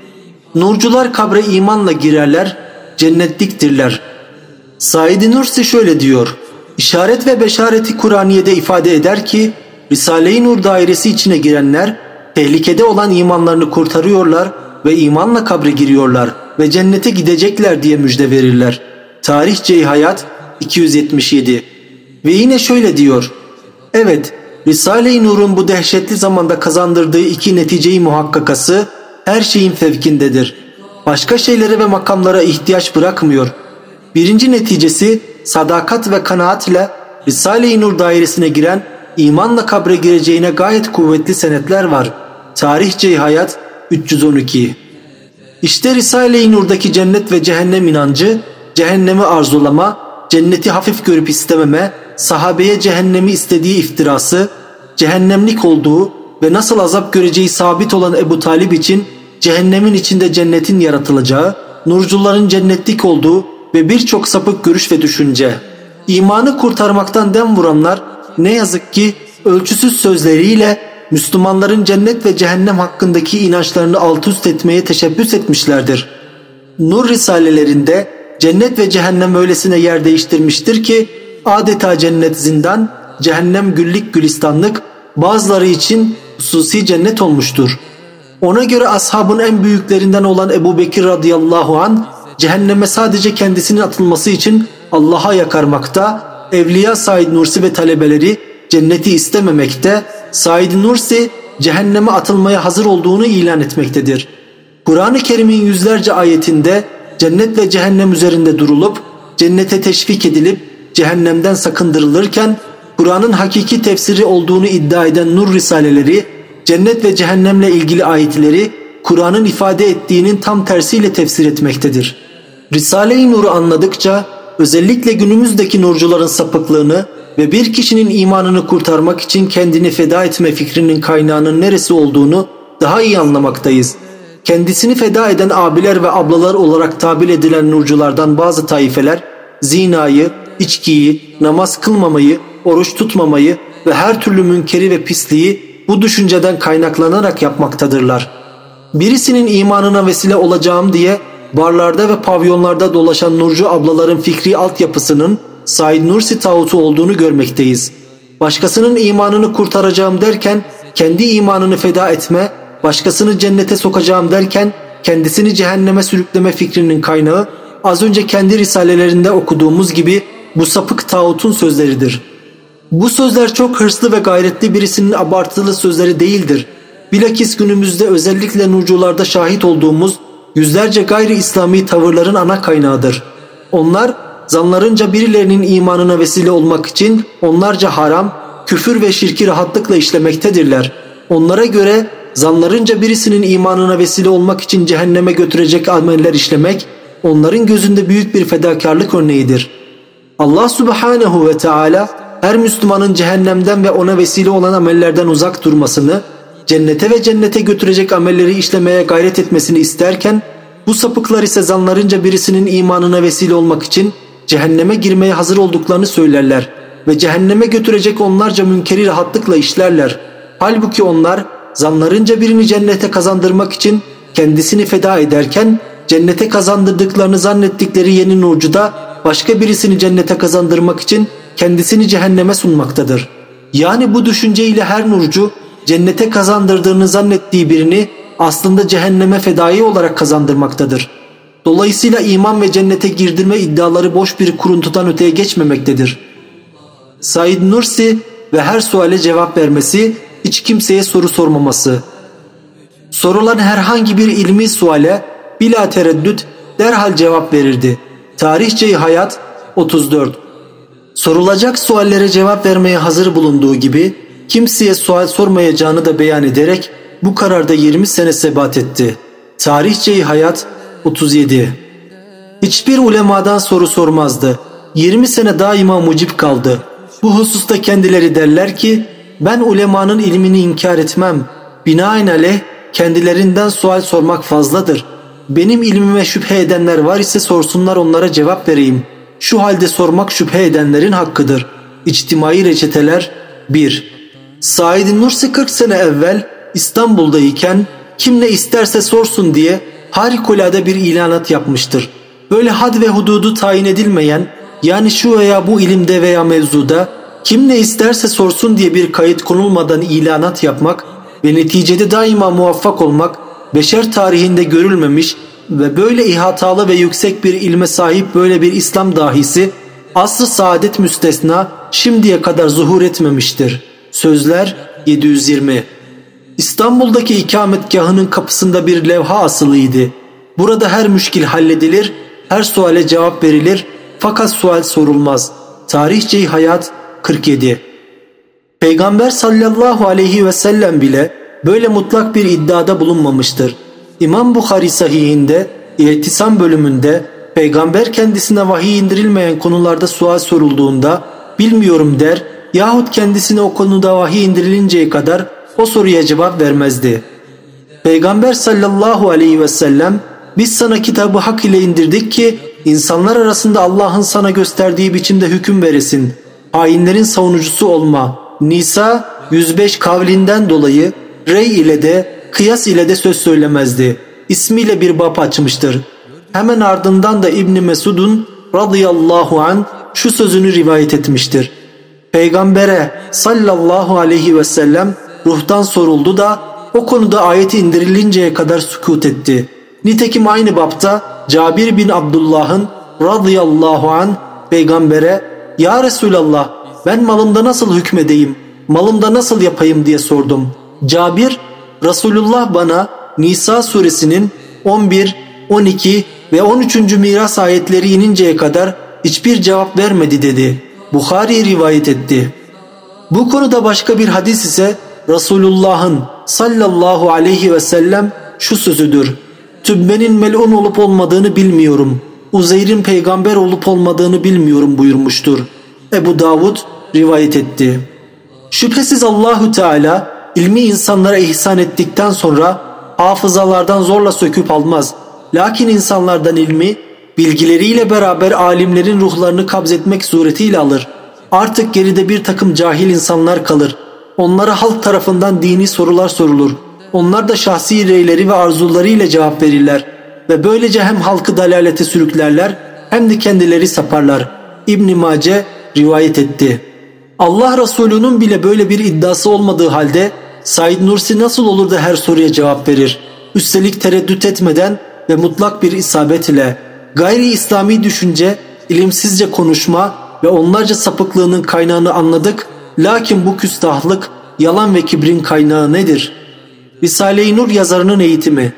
Nurcular kabre imanla girerler, cennetliktirler. Said-i Nursi şöyle diyor. İşaret ve beşareti Kur'aniye'de ifade eder ki Risale-i Nur dairesi içine girenler tehlikede olan imanlarını kurtarıyorlar ve imanla kabre giriyorlar ve cennete gidecekler diye müjde verirler. Tarihçe Hayat 277 Ve yine şöyle diyor. Evet, Risale-i Nur'un bu dehşetli zamanda kazandırdığı iki neticeyi muhakkakası her şeyin fevkindedir. Başka şeylere ve makamlara ihtiyaç bırakmıyor. Birinci neticesi sadakat ve kanaat ile Risale-i Nur dairesine giren imanla kabre gireceğine gayet kuvvetli senetler var. Tarihçe Hayat 312 İşte Risale-i Nur'daki cennet ve cehennem inancı, cehennemi arzulama, cenneti hafif görüp istememe, sahabeye cehennemi istediği iftirası, cehennemlik olduğu ve nasıl azap göreceği sabit olan Ebu Talib için cehennemin içinde cennetin yaratılacağı, nurcuların cennetlik olduğu ve birçok sapık görüş ve düşünce. İmanı kurtarmaktan dem vuranlar ne yazık ki ölçüsüz sözleriyle Müslümanların cennet ve cehennem hakkındaki inançlarını alt üst etmeye teşebbüs etmişlerdir. Nur risalelerinde cennet ve cehennem öylesine yer değiştirmiştir ki adeta cennet zindan, cehennem güllük gülistanlık bazıları için hususi cennet olmuştur. Ona göre ashabın en büyüklerinden olan Ebu Bekir radıyallahu an cehenneme sadece kendisinin atılması için Allah'a yakarmakta, Evliya Said Nursi ve talebeleri cenneti istememekte, Said Nursi cehenneme atılmaya hazır olduğunu ilan etmektedir. Kur'an-ı Kerim'in yüzlerce ayetinde cennet ve cehennem üzerinde durulup cennete teşvik edilip cehennemden sakındırılırken Kur'an'ın hakiki tefsiri olduğunu iddia eden nur risaleleri cennet ve cehennemle ilgili ayetleri Kur'an'ın ifade ettiğinin tam tersiyle tefsir etmektedir. Risale-i Nur'u anladıkça özellikle günümüzdeki nurcuların sapıklığını ve bir kişinin imanını kurtarmak için kendini feda etme fikrinin kaynağının neresi olduğunu daha iyi anlamaktayız. Kendisini feda eden abiler ve ablalar olarak tabir edilen nurculardan bazı taifeler zinayı, içkiyi, namaz kılmamayı, oruç tutmamayı ve her türlü münkeri ve pisliği bu düşünceden kaynaklanarak yapmaktadırlar. Birisinin imanına vesile olacağım diye barlarda ve pavyonlarda dolaşan nurcu ablaların fikri altyapısının Said Nursi tağutu olduğunu görmekteyiz. Başkasının imanını kurtaracağım derken kendi imanını feda etme, başkasını cennete sokacağım derken kendisini cehenneme sürükleme fikrinin kaynağı az önce kendi risalelerinde okuduğumuz gibi bu sapık tağutun sözleridir. Bu sözler çok hırslı ve gayretli birisinin abartılı sözleri değildir. Bilakis günümüzde özellikle nurcularda şahit olduğumuz yüzlerce gayri İslami tavırların ana kaynağıdır. Onlar zanlarınca birilerinin imanına vesile olmak için onlarca haram, küfür ve şirki rahatlıkla işlemektedirler. Onlara göre zanlarınca birisinin imanına vesile olmak için cehenneme götürecek ameller işlemek onların gözünde büyük bir fedakarlık örneğidir. Allah subhanehu ve Teala her Müslümanın cehennemden ve ona vesile olan amellerden uzak durmasını, cennete ve cennete götürecek amelleri işlemeye gayret etmesini isterken, bu sapıklar ise zanlarınca birisinin imanına vesile olmak için cehenneme girmeye hazır olduklarını söylerler ve cehenneme götürecek onlarca münkeri rahatlıkla işlerler. Halbuki onlar zanlarınca birini cennete kazandırmak için kendisini feda ederken cennete kazandırdıklarını zannettikleri yeni nurcu da başka birisini cennete kazandırmak için kendisini cehenneme sunmaktadır. Yani bu düşünceyle her nurcu cennete kazandırdığını zannettiği birini aslında cehenneme fedai olarak kazandırmaktadır. Dolayısıyla iman ve cennete girdirme iddiaları boş bir kuruntudan öteye geçmemektedir. Said Nursi ve her suale cevap vermesi, hiç kimseye soru sormaması. Sorulan herhangi bir ilmi suale bila tereddüt derhal cevap verirdi. Tarihçe Hayat 34 Sorulacak suallere cevap vermeye hazır bulunduğu gibi kimseye sual sormayacağını da beyan ederek bu kararda 20 sene sebat etti. Tarihçe Hayat 37 Hiçbir ulemadan soru sormazdı. 20 sene daima mucip kaldı. Bu hususta kendileri derler ki ben ulemanın ilmini inkar etmem. Binaenaleyh kendilerinden sual sormak fazladır. Benim ilmime şüphe edenler var ise sorsunlar onlara cevap vereyim. Şu halde sormak şüphe edenlerin hakkıdır. İçtimai reçeteler 1. Said Nursi 40 sene evvel İstanbul'dayken kim ne isterse sorsun diye harikulade bir ilanat yapmıştır. Böyle had ve hududu tayin edilmeyen yani şu veya bu ilimde veya mevzuda kim ne isterse sorsun diye bir kayıt konulmadan ilanat yapmak ve neticede daima muvaffak olmak beşer tarihinde görülmemiş ve böyle ihatalı ve yüksek bir ilme sahip böyle bir İslam dahisi asr-ı saadet müstesna şimdiye kadar zuhur etmemiştir. Sözler 720 İstanbul'daki ikametgahının kapısında bir levha asılıydı. Burada her müşkil halledilir, her suale cevap verilir fakat sual sorulmaz. Tarihçe Hayat 47 Peygamber sallallahu aleyhi ve sellem bile böyle mutlak bir iddiada bulunmamıştır. İmam Bukhari sahihinde İhtisam bölümünde peygamber kendisine vahiy indirilmeyen konularda sual sorulduğunda bilmiyorum der yahut kendisine o konuda vahiy indirilinceye kadar o soruya cevap vermezdi. Peygamber sallallahu aleyhi ve sellem biz sana kitabı hak ile indirdik ki insanlar arasında Allah'ın sana gösterdiği biçimde hüküm veresin. Hainlerin savunucusu olma. Nisa 105 kavlinden dolayı rey ile de kıyas ile de söz söylemezdi. İsmiyle bir bab açmıştır. Hemen ardından da İbni Mesud'un radıyallahu an şu sözünü rivayet etmiştir. Peygambere sallallahu aleyhi ve sellem ruhtan soruldu da o konuda ayeti indirilinceye kadar sükut etti. Nitekim aynı bapta Cabir bin Abdullah'ın radıyallahu an peygambere Ya Resulallah ben malımda nasıl hükmedeyim, malımda nasıl yapayım diye sordum. Cabir Resulullah bana Nisa suresinin 11, 12 ve 13. miras ayetleri ininceye kadar hiçbir cevap vermedi dedi. Bukhari rivayet etti. Bu konuda başka bir hadis ise Resulullah'ın sallallahu aleyhi ve sellem şu sözüdür. Tübbenin melun olup olmadığını bilmiyorum. Uzeyr'in peygamber olup olmadığını bilmiyorum buyurmuştur. Ebu Davud rivayet etti. Şüphesiz Allahu Teala ilmi insanlara ihsan ettikten sonra hafızalardan zorla söküp almaz. Lakin insanlardan ilmi bilgileriyle beraber alimlerin ruhlarını kabzetmek suretiyle alır. Artık geride bir takım cahil insanlar kalır. Onlara halk tarafından dini sorular sorulur. Onlar da şahsi reyleri ve arzularıyla cevap verirler. Ve böylece hem halkı dalalete sürüklerler hem de kendileri saparlar. İbn Mace rivayet etti. Allah Resulü'nün bile böyle bir iddiası olmadığı halde Said Nursi nasıl olur da her soruya cevap verir? Üstelik tereddüt etmeden ve mutlak bir isabet ile gayri İslami düşünce, ilimsizce konuşma ve onlarca sapıklığının kaynağını anladık. Lakin bu küstahlık, yalan ve kibrin kaynağı nedir? Risale-i Nur yazarının eğitimi.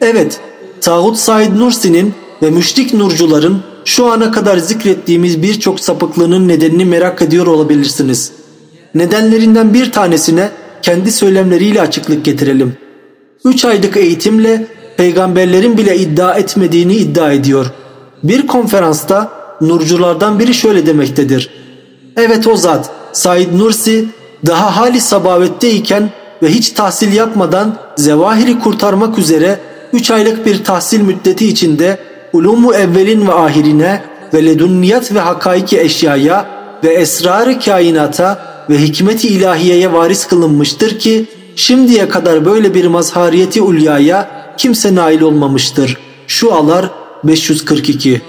Evet, Tağut Said Nursi'nin ve müşrik nurcuların şu ana kadar zikrettiğimiz birçok sapıklığının nedenini merak ediyor olabilirsiniz. Nedenlerinden bir tanesine kendi söylemleriyle açıklık getirelim. Üç aylık eğitimle peygamberlerin bile iddia etmediğini iddia ediyor. Bir konferansta nurculardan biri şöyle demektedir. Evet o zat Said Nursi daha hali sabavetteyken ve hiç tahsil yapmadan zevahiri kurtarmak üzere 3 aylık bir tahsil müddeti içinde ulumu evvelin ve ahirine ve ledunniyat ve hakaiki eşyaya ve esrarı kainata ve hikmeti ilahiyeye varis kılınmıştır ki şimdiye kadar böyle bir mazhariyeti ulyaya kimse nail olmamıştır. Şualar 542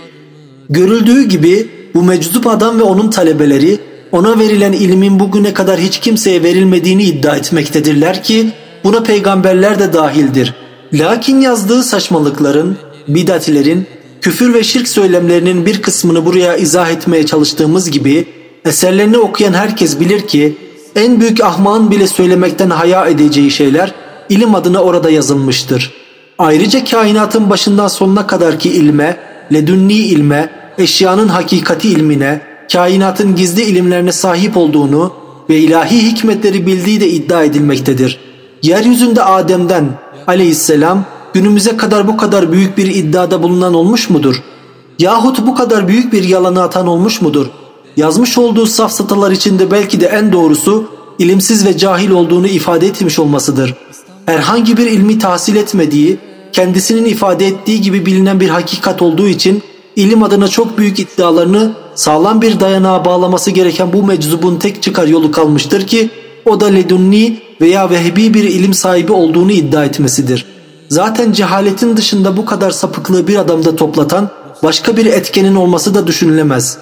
Görüldüğü gibi bu meczup adam ve onun talebeleri ona verilen ilmin bugüne kadar hiç kimseye verilmediğini iddia etmektedirler ki buna peygamberler de dahildir. Lakin yazdığı saçmalıkların, bidatilerin, küfür ve şirk söylemlerinin bir kısmını buraya izah etmeye çalıştığımız gibi eserlerini okuyan herkes bilir ki en büyük ahmağın bile söylemekten haya edeceği şeyler ilim adına orada yazılmıştır. Ayrıca kainatın başından sonuna kadarki ilme, ledünni ilme, eşyanın hakikati ilmine, kainatın gizli ilimlerine sahip olduğunu ve ilahi hikmetleri bildiği de iddia edilmektedir. Yeryüzünde Adem'den aleyhisselam günümüze kadar bu kadar büyük bir iddiada bulunan olmuş mudur? Yahut bu kadar büyük bir yalanı atan olmuş mudur? Yazmış olduğu safsatalar içinde belki de en doğrusu ilimsiz ve cahil olduğunu ifade etmiş olmasıdır. Herhangi bir ilmi tahsil etmediği, kendisinin ifade ettiği gibi bilinen bir hakikat olduğu için ilim adına çok büyük iddialarını sağlam bir dayanağa bağlaması gereken bu meczubun tek çıkar yolu kalmıştır ki o da ledunni veya vehbi bir ilim sahibi olduğunu iddia etmesidir. Zaten cehaletin dışında bu kadar sapıklığı bir adamda toplatan başka bir etkenin olması da düşünülemez.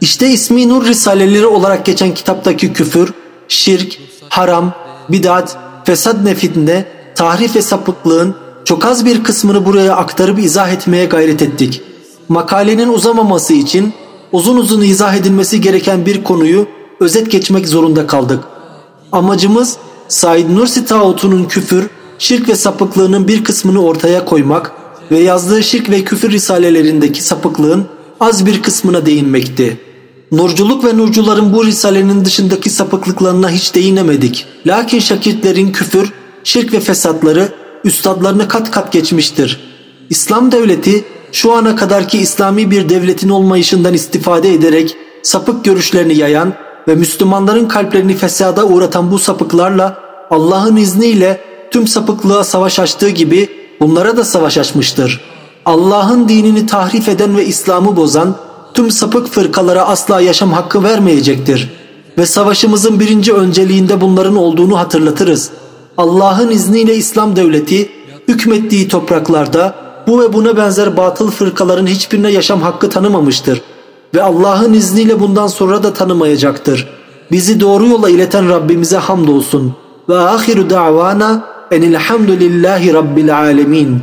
İşte ismi Nur Risaleleri olarak geçen kitaptaki küfür, şirk, haram, bidat, fesad nefitne, tahrif ve sapıklığın çok az bir kısmını buraya aktarıp izah etmeye gayret ettik. Makalenin uzamaması için uzun uzun izah edilmesi gereken bir konuyu özet geçmek zorunda kaldık. Amacımız Said Nursi tağutunun küfür, şirk ve sapıklığının bir kısmını ortaya koymak ve yazdığı şirk ve küfür risalelerindeki sapıklığın az bir kısmına değinmekti. Nurculuk ve nurcuların bu risalenin dışındaki sapıklıklarına hiç değinemedik. Lakin şakirtlerin küfür, şirk ve fesatları üstadlarını kat kat geçmiştir. İslam devleti şu ana kadarki İslami bir devletin olmayışından istifade ederek sapık görüşlerini yayan ve Müslümanların kalplerini fesada uğratan bu sapıklarla Allah'ın izniyle tüm sapıklığa savaş açtığı gibi bunlara da savaş açmıştır. Allah'ın dinini tahrif eden ve İslam'ı bozan tüm sapık fırkalara asla yaşam hakkı vermeyecektir. Ve savaşımızın birinci önceliğinde bunların olduğunu hatırlatırız. Allah'ın izniyle İslam devleti hükmettiği topraklarda bu ve buna benzer batıl fırkaların hiçbirine yaşam hakkı tanımamıştır. Ve Allah'ın izniyle bundan sonra da tanımayacaktır. Bizi doğru yola ileten Rabbimize hamdolsun. Ve ahiru da'vana enilhamdülillahi rabbil alemin.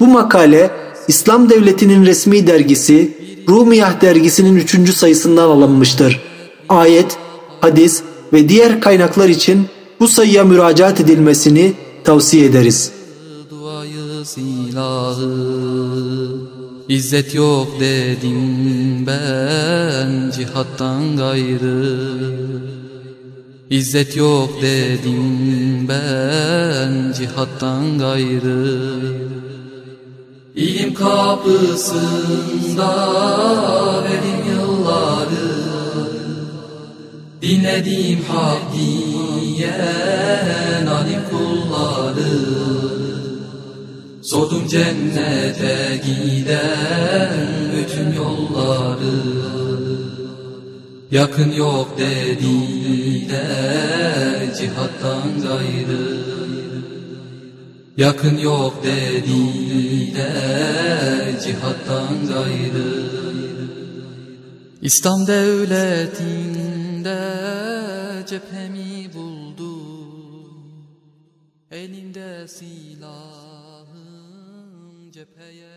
Bu makale İslam Devleti'nin resmi dergisi Rumiyah dergisinin 3. sayısından alınmıştır. Ayet, hadis ve diğer kaynaklar için bu sayıya müracaat edilmesini tavsiye ederiz. Duayı silahı İzzet yok dedim ben cihattan gayrı İzzet yok dedim ben cihattan gayrı İlim kapısında verim yılları Dinledim hak diyen alim kulları Sordum cennete giden bütün yolları. Yakın yok dediler cihattan gayrı. Yakın yok dediler cihattan gayrı. İslam devletinde cephemi buldu Elinde silahım cepheye.